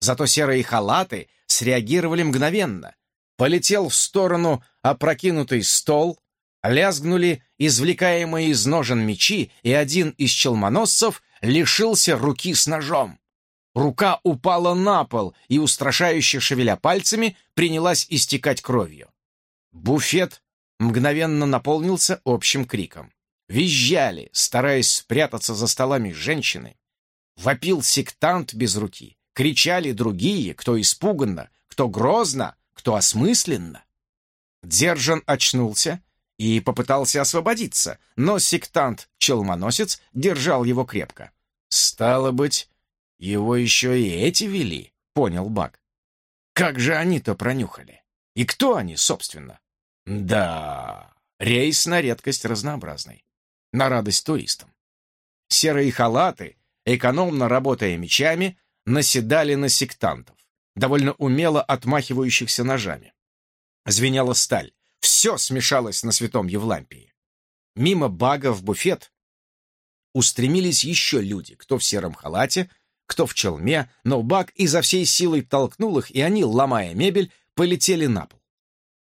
Зато серые халаты среагировали мгновенно. Полетел в сторону опрокинутый стол, лязгнули извлекаемые из ножен мечи, и один из челмоносцев лишился руки с ножом. Рука упала на пол и, устрашающе шевеля пальцами, принялась истекать кровью. Буфет мгновенно наполнился общим криком. Визжали, стараясь спрятаться за столами женщины. Вопил сектант без руки. Кричали другие, кто испуганно, кто грозно, кто осмысленно. Держан очнулся и попытался освободиться, но сектант-челмоносец держал его крепко. «Стало быть, его еще и эти вели», — понял Бак. «Как же они-то пронюхали? И кто они, собственно?» «Да, рейс на редкость разнообразный, на радость туристам. Серые халаты, экономно работая мечами, наседали на сектантов, довольно умело отмахивающихся ножами. Звенела сталь. Все смешалось на святом Евлампии. Мимо бага в буфет устремились еще люди, кто в сером халате, кто в челме, но баг изо всей силы толкнул их, и они, ломая мебель, полетели на пол.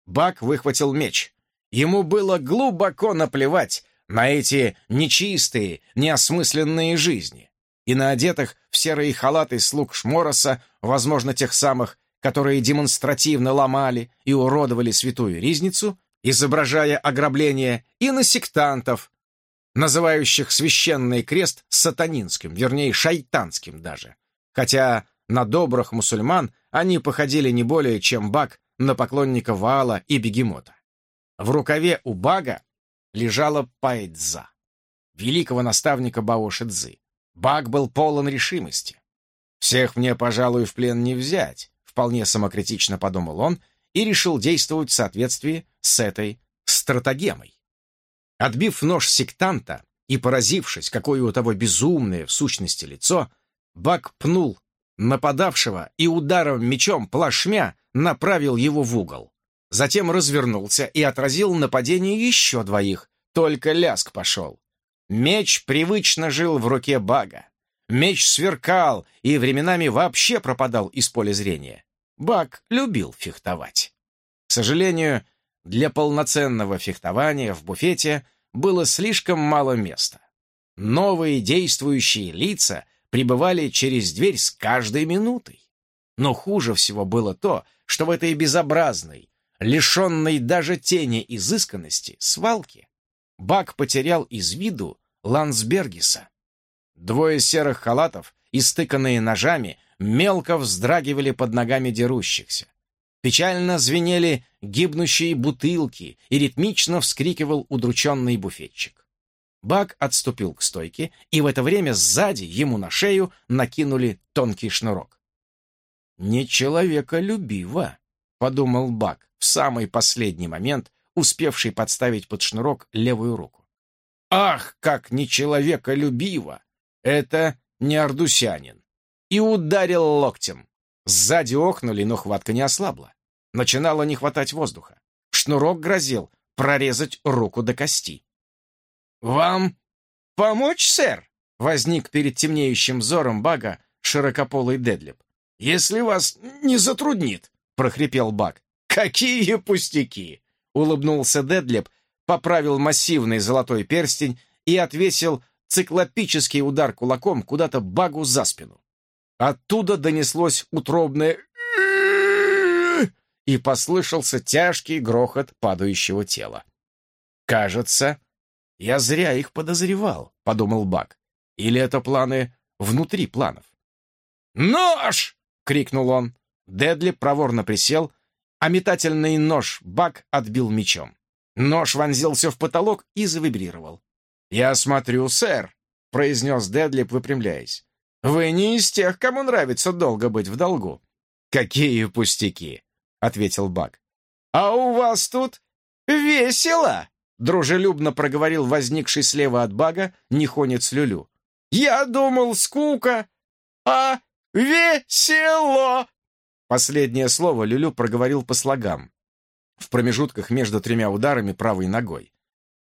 Баг выхватил меч. Ему было глубоко наплевать на эти нечистые, неосмысленные жизни и на одетых в серые халаты слуг Шмороса, возможно, тех самых, которые демонстративно ломали и уродовали святую ризницу, изображая ограбление, и на сектантов, называющих священный крест сатанинским, вернее, шайтанским даже. Хотя на добрых мусульман они походили не более, чем Баг на поклонника Ваала и Бегемота. В рукаве у Бага лежала Пайдза, великого наставника Баоши Цзы. Баг был полон решимости. «Всех мне, пожалуй, в плен не взять», — вполне самокритично подумал он и решил действовать в соответствии с этой стратагемой. Отбив нож сектанта и поразившись, какое у того безумное в сущности лицо, Баг пнул нападавшего и ударом мечом плашмя направил его в угол. Затем развернулся и отразил нападение еще двоих, только ляск пошел. Меч привычно жил в руке Бага. Меч сверкал и временами вообще пропадал из поля зрения. Баг любил фехтовать. К сожалению, для полноценного фехтования в буфете было слишком мало места. Новые действующие лица прибывали через дверь с каждой минутой. Но хуже всего было то, что в этой безобразной, лишенной даже тени изысканности, свалке, Бак потерял из виду Лансбергиса. Двое серых халатов, истыканные ножами, мелко вздрагивали под ногами дерущихся. Печально звенели гибнущие бутылки и ритмично вскрикивал удрученный буфетчик. Бак отступил к стойке, и в это время сзади ему на шею накинули тонкий шнурок. «Не человеколюбиво», — подумал Бак в самый последний момент, успевший подставить под шнурок левую руку. «Ах, как нечеловеколюбиво! Это не ардусянин!» И ударил локтем. Сзади охнули, но хватка не ослабла. Начинало не хватать воздуха. Шнурок грозил прорезать руку до кости. «Вам помочь, сэр?» — возник перед темнеющим взором Бага широкополый Дедлип. «Если вас не затруднит», — прохрипел Баг. «Какие пустяки!» — улыбнулся Дедлип, поправил массивный золотой перстень и отвесил циклопический удар кулаком куда-то Багу за спину. Оттуда донеслось утробное и послышался тяжкий грохот падающего тела. «Кажется, я зря их подозревал», — подумал Бак. «Или это планы внутри планов?» «Нож!» — крикнул он. Дедли проворно присел, а метательный нож Бак отбил мечом. Нож вонзился в потолок и завибрировал. «Я смотрю, сэр», — произнес Дедли, выпрямляясь. «Вы не из тех, кому нравится долго быть в долгу». «Какие пустяки!» — ответил Бак. «А у вас тут весело!» — дружелюбно проговорил возникший слева от Бага Нихонец Люлю. «Я думал, скука, а весело!» Последнее слово Люлю проговорил по слогам, в промежутках между тремя ударами правой ногой.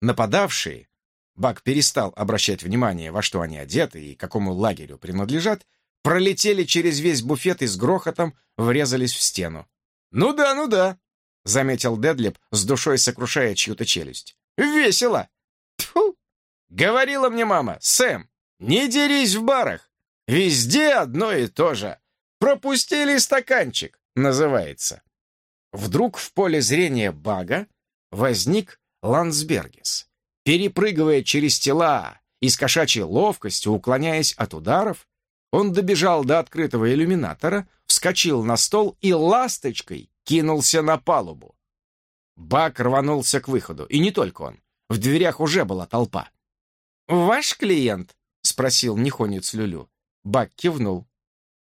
Нападавшие, Бак перестал обращать внимание, во что они одеты и какому лагерю принадлежат, пролетели через весь буфет и с грохотом врезались в стену. «Ну да, ну да», — заметил Дедлип, с душой сокрушая чью-то челюсть. «Весело!» Тьфу! Говорила мне мама, Сэм, не дерись в барах. Везде одно и то же. Пропустили стаканчик, называется. Вдруг в поле зрения Бага возник Ландсбергес. Перепрыгивая через тела и с кошачьей ловкостью уклоняясь от ударов, он добежал до открытого иллюминатора, вскочил на стол и ласточкой кинулся на палубу. Бак рванулся к выходу, и не только он. В дверях уже была толпа. «Ваш клиент?» — спросил Нихонец Люлю. Бак кивнул.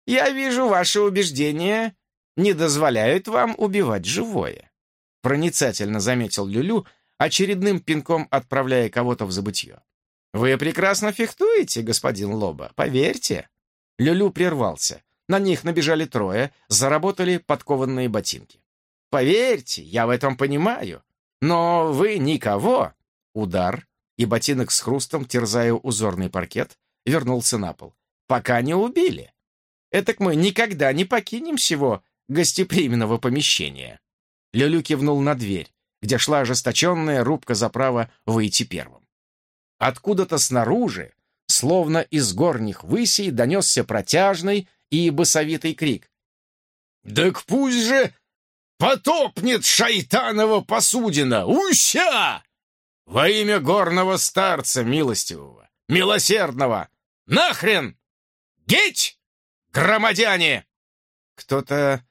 «Я вижу, ваши убеждения не дозволяют вам убивать живое», — проницательно заметил Люлю, очередным пинком отправляя кого-то в забытье. «Вы прекрасно фехтуете, господин Лоба, поверьте». Люлю прервался. На них набежали трое, заработали подкованные ботинки. «Поверьте, я в этом понимаю. Но вы никого!» Удар, и ботинок с хрустом, терзая узорный паркет, вернулся на пол. «Пока не убили. Этак мы никогда не покинем всего гостеприимного помещения». Люлю кивнул на дверь, где шла ожесточенная рубка за право выйти первым. Откуда-то снаружи, словно из горних высей, донесся протяжный и басовитый крик. «Так пусть же потопнет шайтанова посудина! Уся! Во имя горного старца милостивого, милосердного! Нахрен! Геть, громадяне!» «Кто-то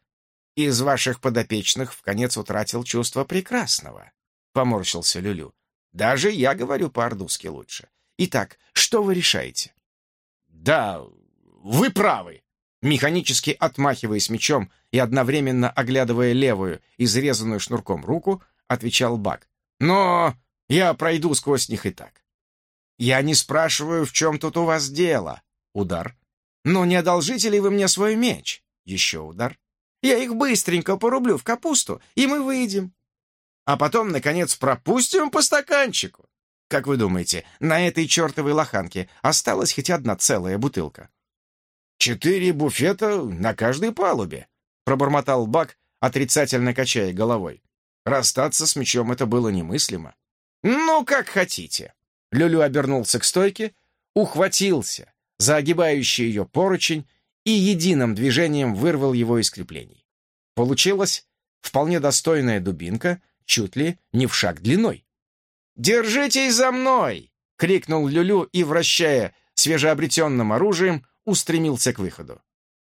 из ваших подопечных в конец утратил чувство прекрасного», — поморщился Люлю. «Даже я говорю по-ордузски лучше. Итак, что вы решаете?» «Да, вы правы», Механически отмахиваясь мечом и одновременно оглядывая левую, изрезанную шнурком руку, отвечал Бак. «Но я пройду сквозь них и так». «Я не спрашиваю, в чем тут у вас дело?» Удар. «Но не одолжите ли вы мне свой меч?» Еще удар. «Я их быстренько порублю в капусту, и мы выйдем. А потом, наконец, пропустим по стаканчику. Как вы думаете, на этой чертовой лоханке осталась хоть одна целая бутылка?» «Четыре буфета на каждой палубе», — пробормотал Бак, отрицательно качая головой. Расстаться с мечом это было немыслимо. «Ну, как хотите». Люлю обернулся к стойке, ухватился за огибающий ее поручень и единым движением вырвал его из креплений. Получилась вполне достойная дубинка, чуть ли не в шаг длиной. «Держитесь за мной!» — крикнул Люлю и, вращая свежеобретенным оружием, устремился к выходу.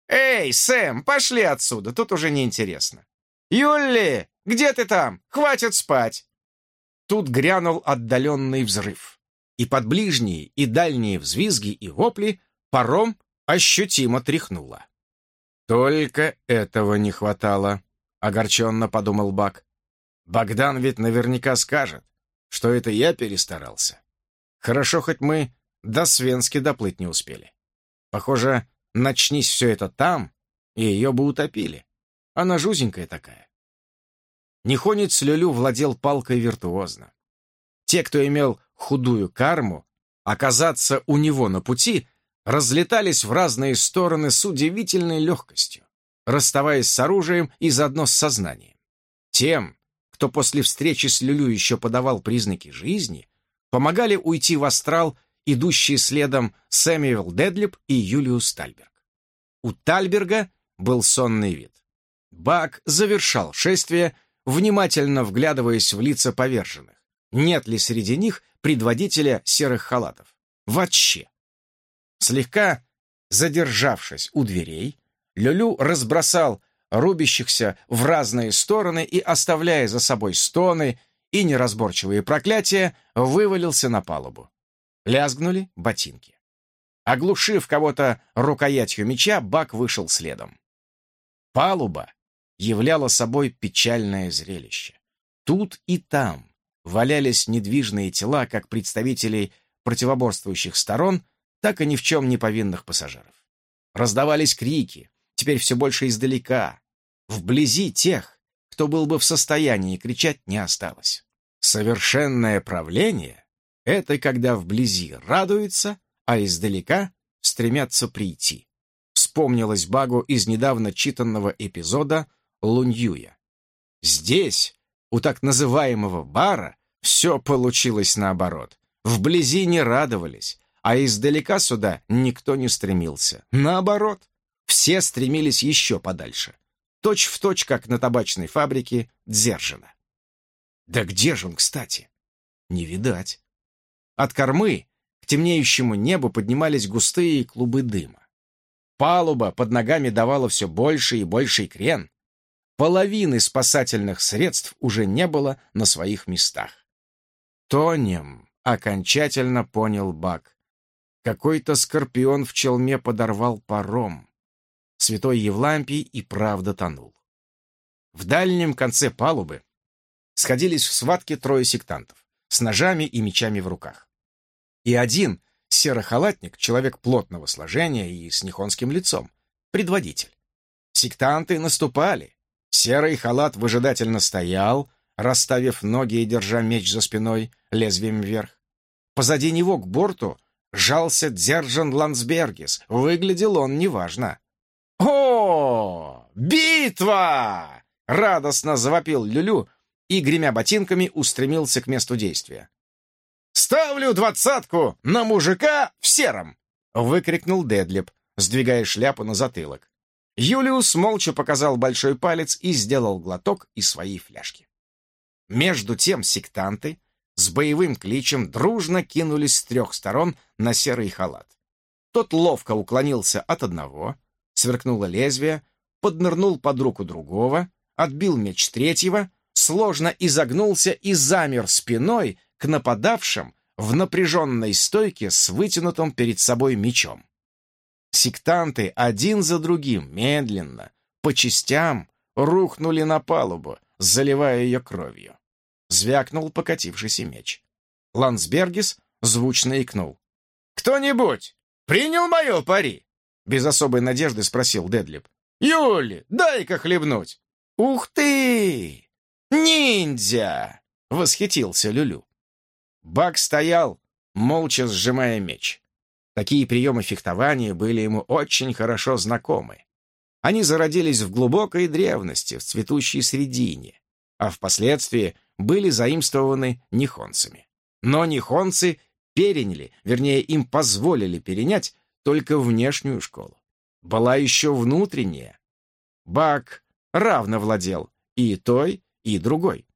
«Эй, Сэм, пошли отсюда, тут уже неинтересно!» «Юлли, где ты там? Хватит спать!» Тут грянул отдаленный взрыв, и под ближние и дальние взвизги и вопли паром ощутимо тряхнуло. «Только этого не хватало», — огорченно подумал Бак. «Богдан ведь наверняка скажет, что это я перестарался. Хорошо, хоть мы до Свенски доплыть не успели. Похоже, начнись все это там, и ее бы утопили. Она жузенькая такая. Нихонец Люлю владел палкой виртуозно. Те, кто имел худую карму, оказаться у него на пути, разлетались в разные стороны с удивительной легкостью, расставаясь с оружием и заодно с сознанием. Тем, кто после встречи с Люлю еще подавал признаки жизни, помогали уйти в астрал идущие следом Сэмюэл Дедлип и Юлиус Тальберг. У Тальберга был сонный вид. Бак завершал шествие, внимательно вглядываясь в лица поверженных. Нет ли среди них предводителя серых халатов? Вообще. Слегка задержавшись у дверей, Люлю разбросал рубящихся в разные стороны и, оставляя за собой стоны и неразборчивые проклятия, вывалился на палубу. Лязгнули ботинки. Оглушив кого-то рукоятью меча, Бак вышел следом. Палуба являла собой печальное зрелище. Тут и там валялись недвижные тела как представителей противоборствующих сторон, так и ни в чем не повинных пассажиров. Раздавались крики, теперь все больше издалека. Вблизи тех, кто был бы в состоянии кричать, не осталось. Совершенное правление — это когда вблизи радуется, а издалека стремятся прийти. Вспомнилось Багу из недавно читанного эпизода Луньюя. Здесь, у так называемого бара, все получилось наоборот. Вблизи не радовались, а издалека сюда никто не стремился. Наоборот, все стремились еще подальше. Точь в точь, как на табачной фабрике Дзержина. Да где же он, кстати? Не видать. От кормы к темнеющему небу поднимались густые клубы дыма. Палуба под ногами давала все больше и больший крен. Половины спасательных средств уже не было на своих местах. Тонем окончательно понял Бак. Какой-то скорпион в челме подорвал паром святой Евлампий и правда тонул. В дальнем конце палубы сходились в схватке трое сектантов с ножами и мечами в руках. И один серохалатник, человек плотного сложения и с нихонским лицом, предводитель. Сектанты наступали. Серый халат выжидательно стоял, расставив ноги и держа меч за спиной, лезвием вверх. Позади него к борту жался Дзержан Лансбергис. Выглядел он неважно. «О, битва!» — радостно завопил Люлю и, гремя ботинками, устремился к месту действия. «Ставлю двадцатку на мужика в сером!» — выкрикнул Дедлип, сдвигая шляпу на затылок. Юлиус молча показал большой палец и сделал глоток из своей фляжки. Между тем сектанты с боевым кличем дружно кинулись с трех сторон на серый халат. Тот ловко уклонился от одного — сверкнуло лезвие, поднырнул под руку другого, отбил меч третьего, сложно изогнулся и замер спиной к нападавшим в напряженной стойке с вытянутым перед собой мечом. Сектанты один за другим, медленно, по частям, рухнули на палубу, заливая ее кровью. Звякнул покатившийся меч. Лансбергис звучно икнул. «Кто-нибудь принял мое пари?» Без особой надежды спросил Дедлип. «Юли, дай-ка хлебнуть!» «Ух ты! Ниндзя!» — восхитился Люлю. Бак стоял, молча сжимая меч. Такие приемы фехтования были ему очень хорошо знакомы. Они зародились в глубокой древности, в цветущей средине, а впоследствии были заимствованы нихонцами. Но нихонцы переняли, вернее, им позволили перенять только внешнюю школу. Была еще внутренняя. Бак равно владел и той, и другой.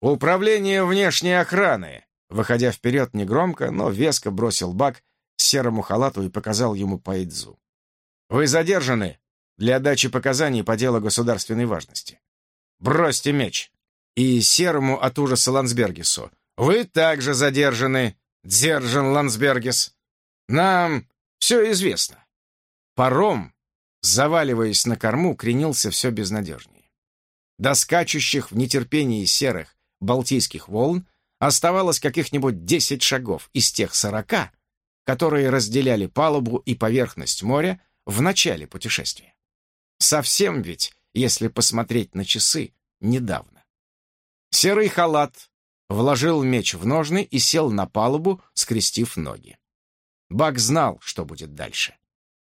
«Управление внешней охраны!» Выходя вперед негромко, но веско бросил Бак серому халату и показал ему Пайдзу. «Вы задержаны для дачи показаний по делу государственной важности. Бросьте меч!» И серому от ужаса Лансбергесу. «Вы также задержаны, Дзержин Лансбергес. Нам все известно». Паром, заваливаясь на корму, кренился все безнадежнее. До скачущих в нетерпении серых балтийских волн оставалось каких-нибудь десять шагов из тех сорока, которые разделяли палубу и поверхность моря в начале путешествия. Совсем ведь, если посмотреть на часы, недавно. Серый халат вложил меч в ножны и сел на палубу, скрестив ноги. Бак знал, что будет дальше.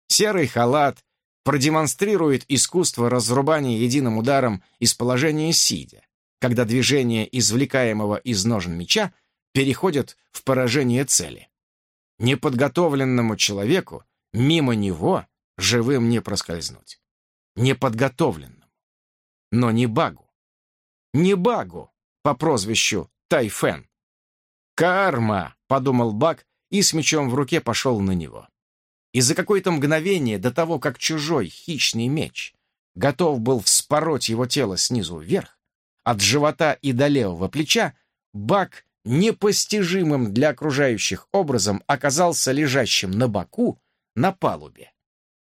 Серый халат продемонстрирует искусство разрубания единым ударом из положения сидя, когда движение извлекаемого из ножен меча переходит в поражение цели. Неподготовленному человеку мимо него живым не проскользнуть. Неподготовленному. Но не Багу. Не Багу по прозвищу Тайфен. «Карма!» — подумал Баг и с мечом в руке пошел на него. И за какое-то мгновение до того, как чужой хищный меч готов был вспороть его тело снизу вверх, от живота и до левого плеча, Баг непостижимым для окружающих образом оказался лежащим на боку на палубе.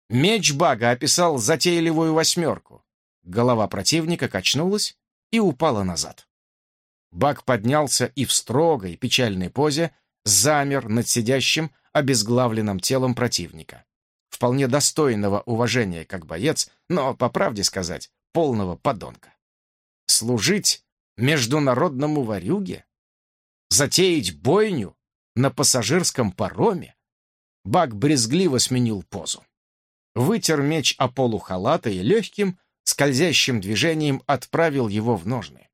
Меч Бага описал затейливую восьмерку. Голова противника качнулась и упала назад. Баг поднялся и в строгой печальной позе замер над сидящим обезглавленным телом противника. Вполне достойного уважения как боец, но, по правде сказать, полного подонка. Служить международному варюге? Затеять бойню на пассажирском пароме? Бак брезгливо сменил позу. Вытер меч о полу халата и легким, скользящим движением отправил его в ножны.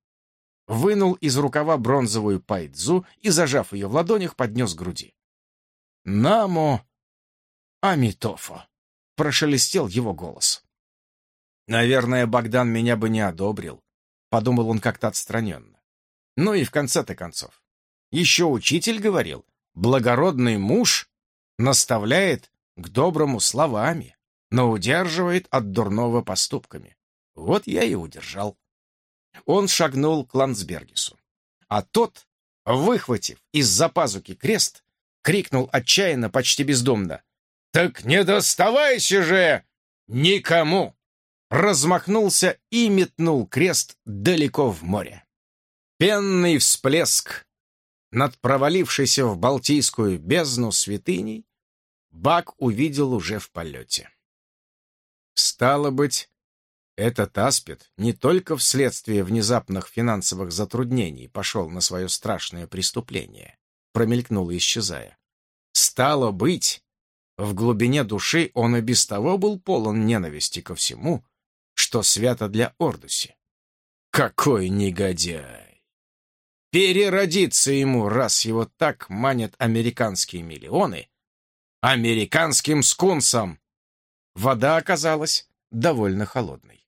Вынул из рукава бронзовую пайдзу и, зажав ее в ладонях, поднес к груди. «Намо Амитофо!» — прошелестел его голос. «Наверное, Богдан меня бы не одобрил», — подумал он как-то отстраненно. Ну и в конце-то концов. Еще учитель говорил, благородный муж наставляет к доброму словами, но удерживает от дурного поступками. Вот я и удержал. Он шагнул к Ландсбергису. А тот, выхватив из-за пазуки крест, крикнул отчаянно, почти бездомно. «Так не доставайся же никому!» Размахнулся и метнул крест далеко в море. Пенный всплеск над провалившейся в Балтийскую бездну святыней Бак увидел уже в полете. Стало быть, этот аспид не только вследствие внезапных финансовых затруднений пошел на свое страшное преступление, промелькнуло, исчезая. Стало быть, в глубине души он и без того был полон ненависти ко всему, что свято для Ордуси. Какой негодяй! переродиться ему, раз его так манят американские миллионы, американским скунсом. Вода оказалась довольно холодной.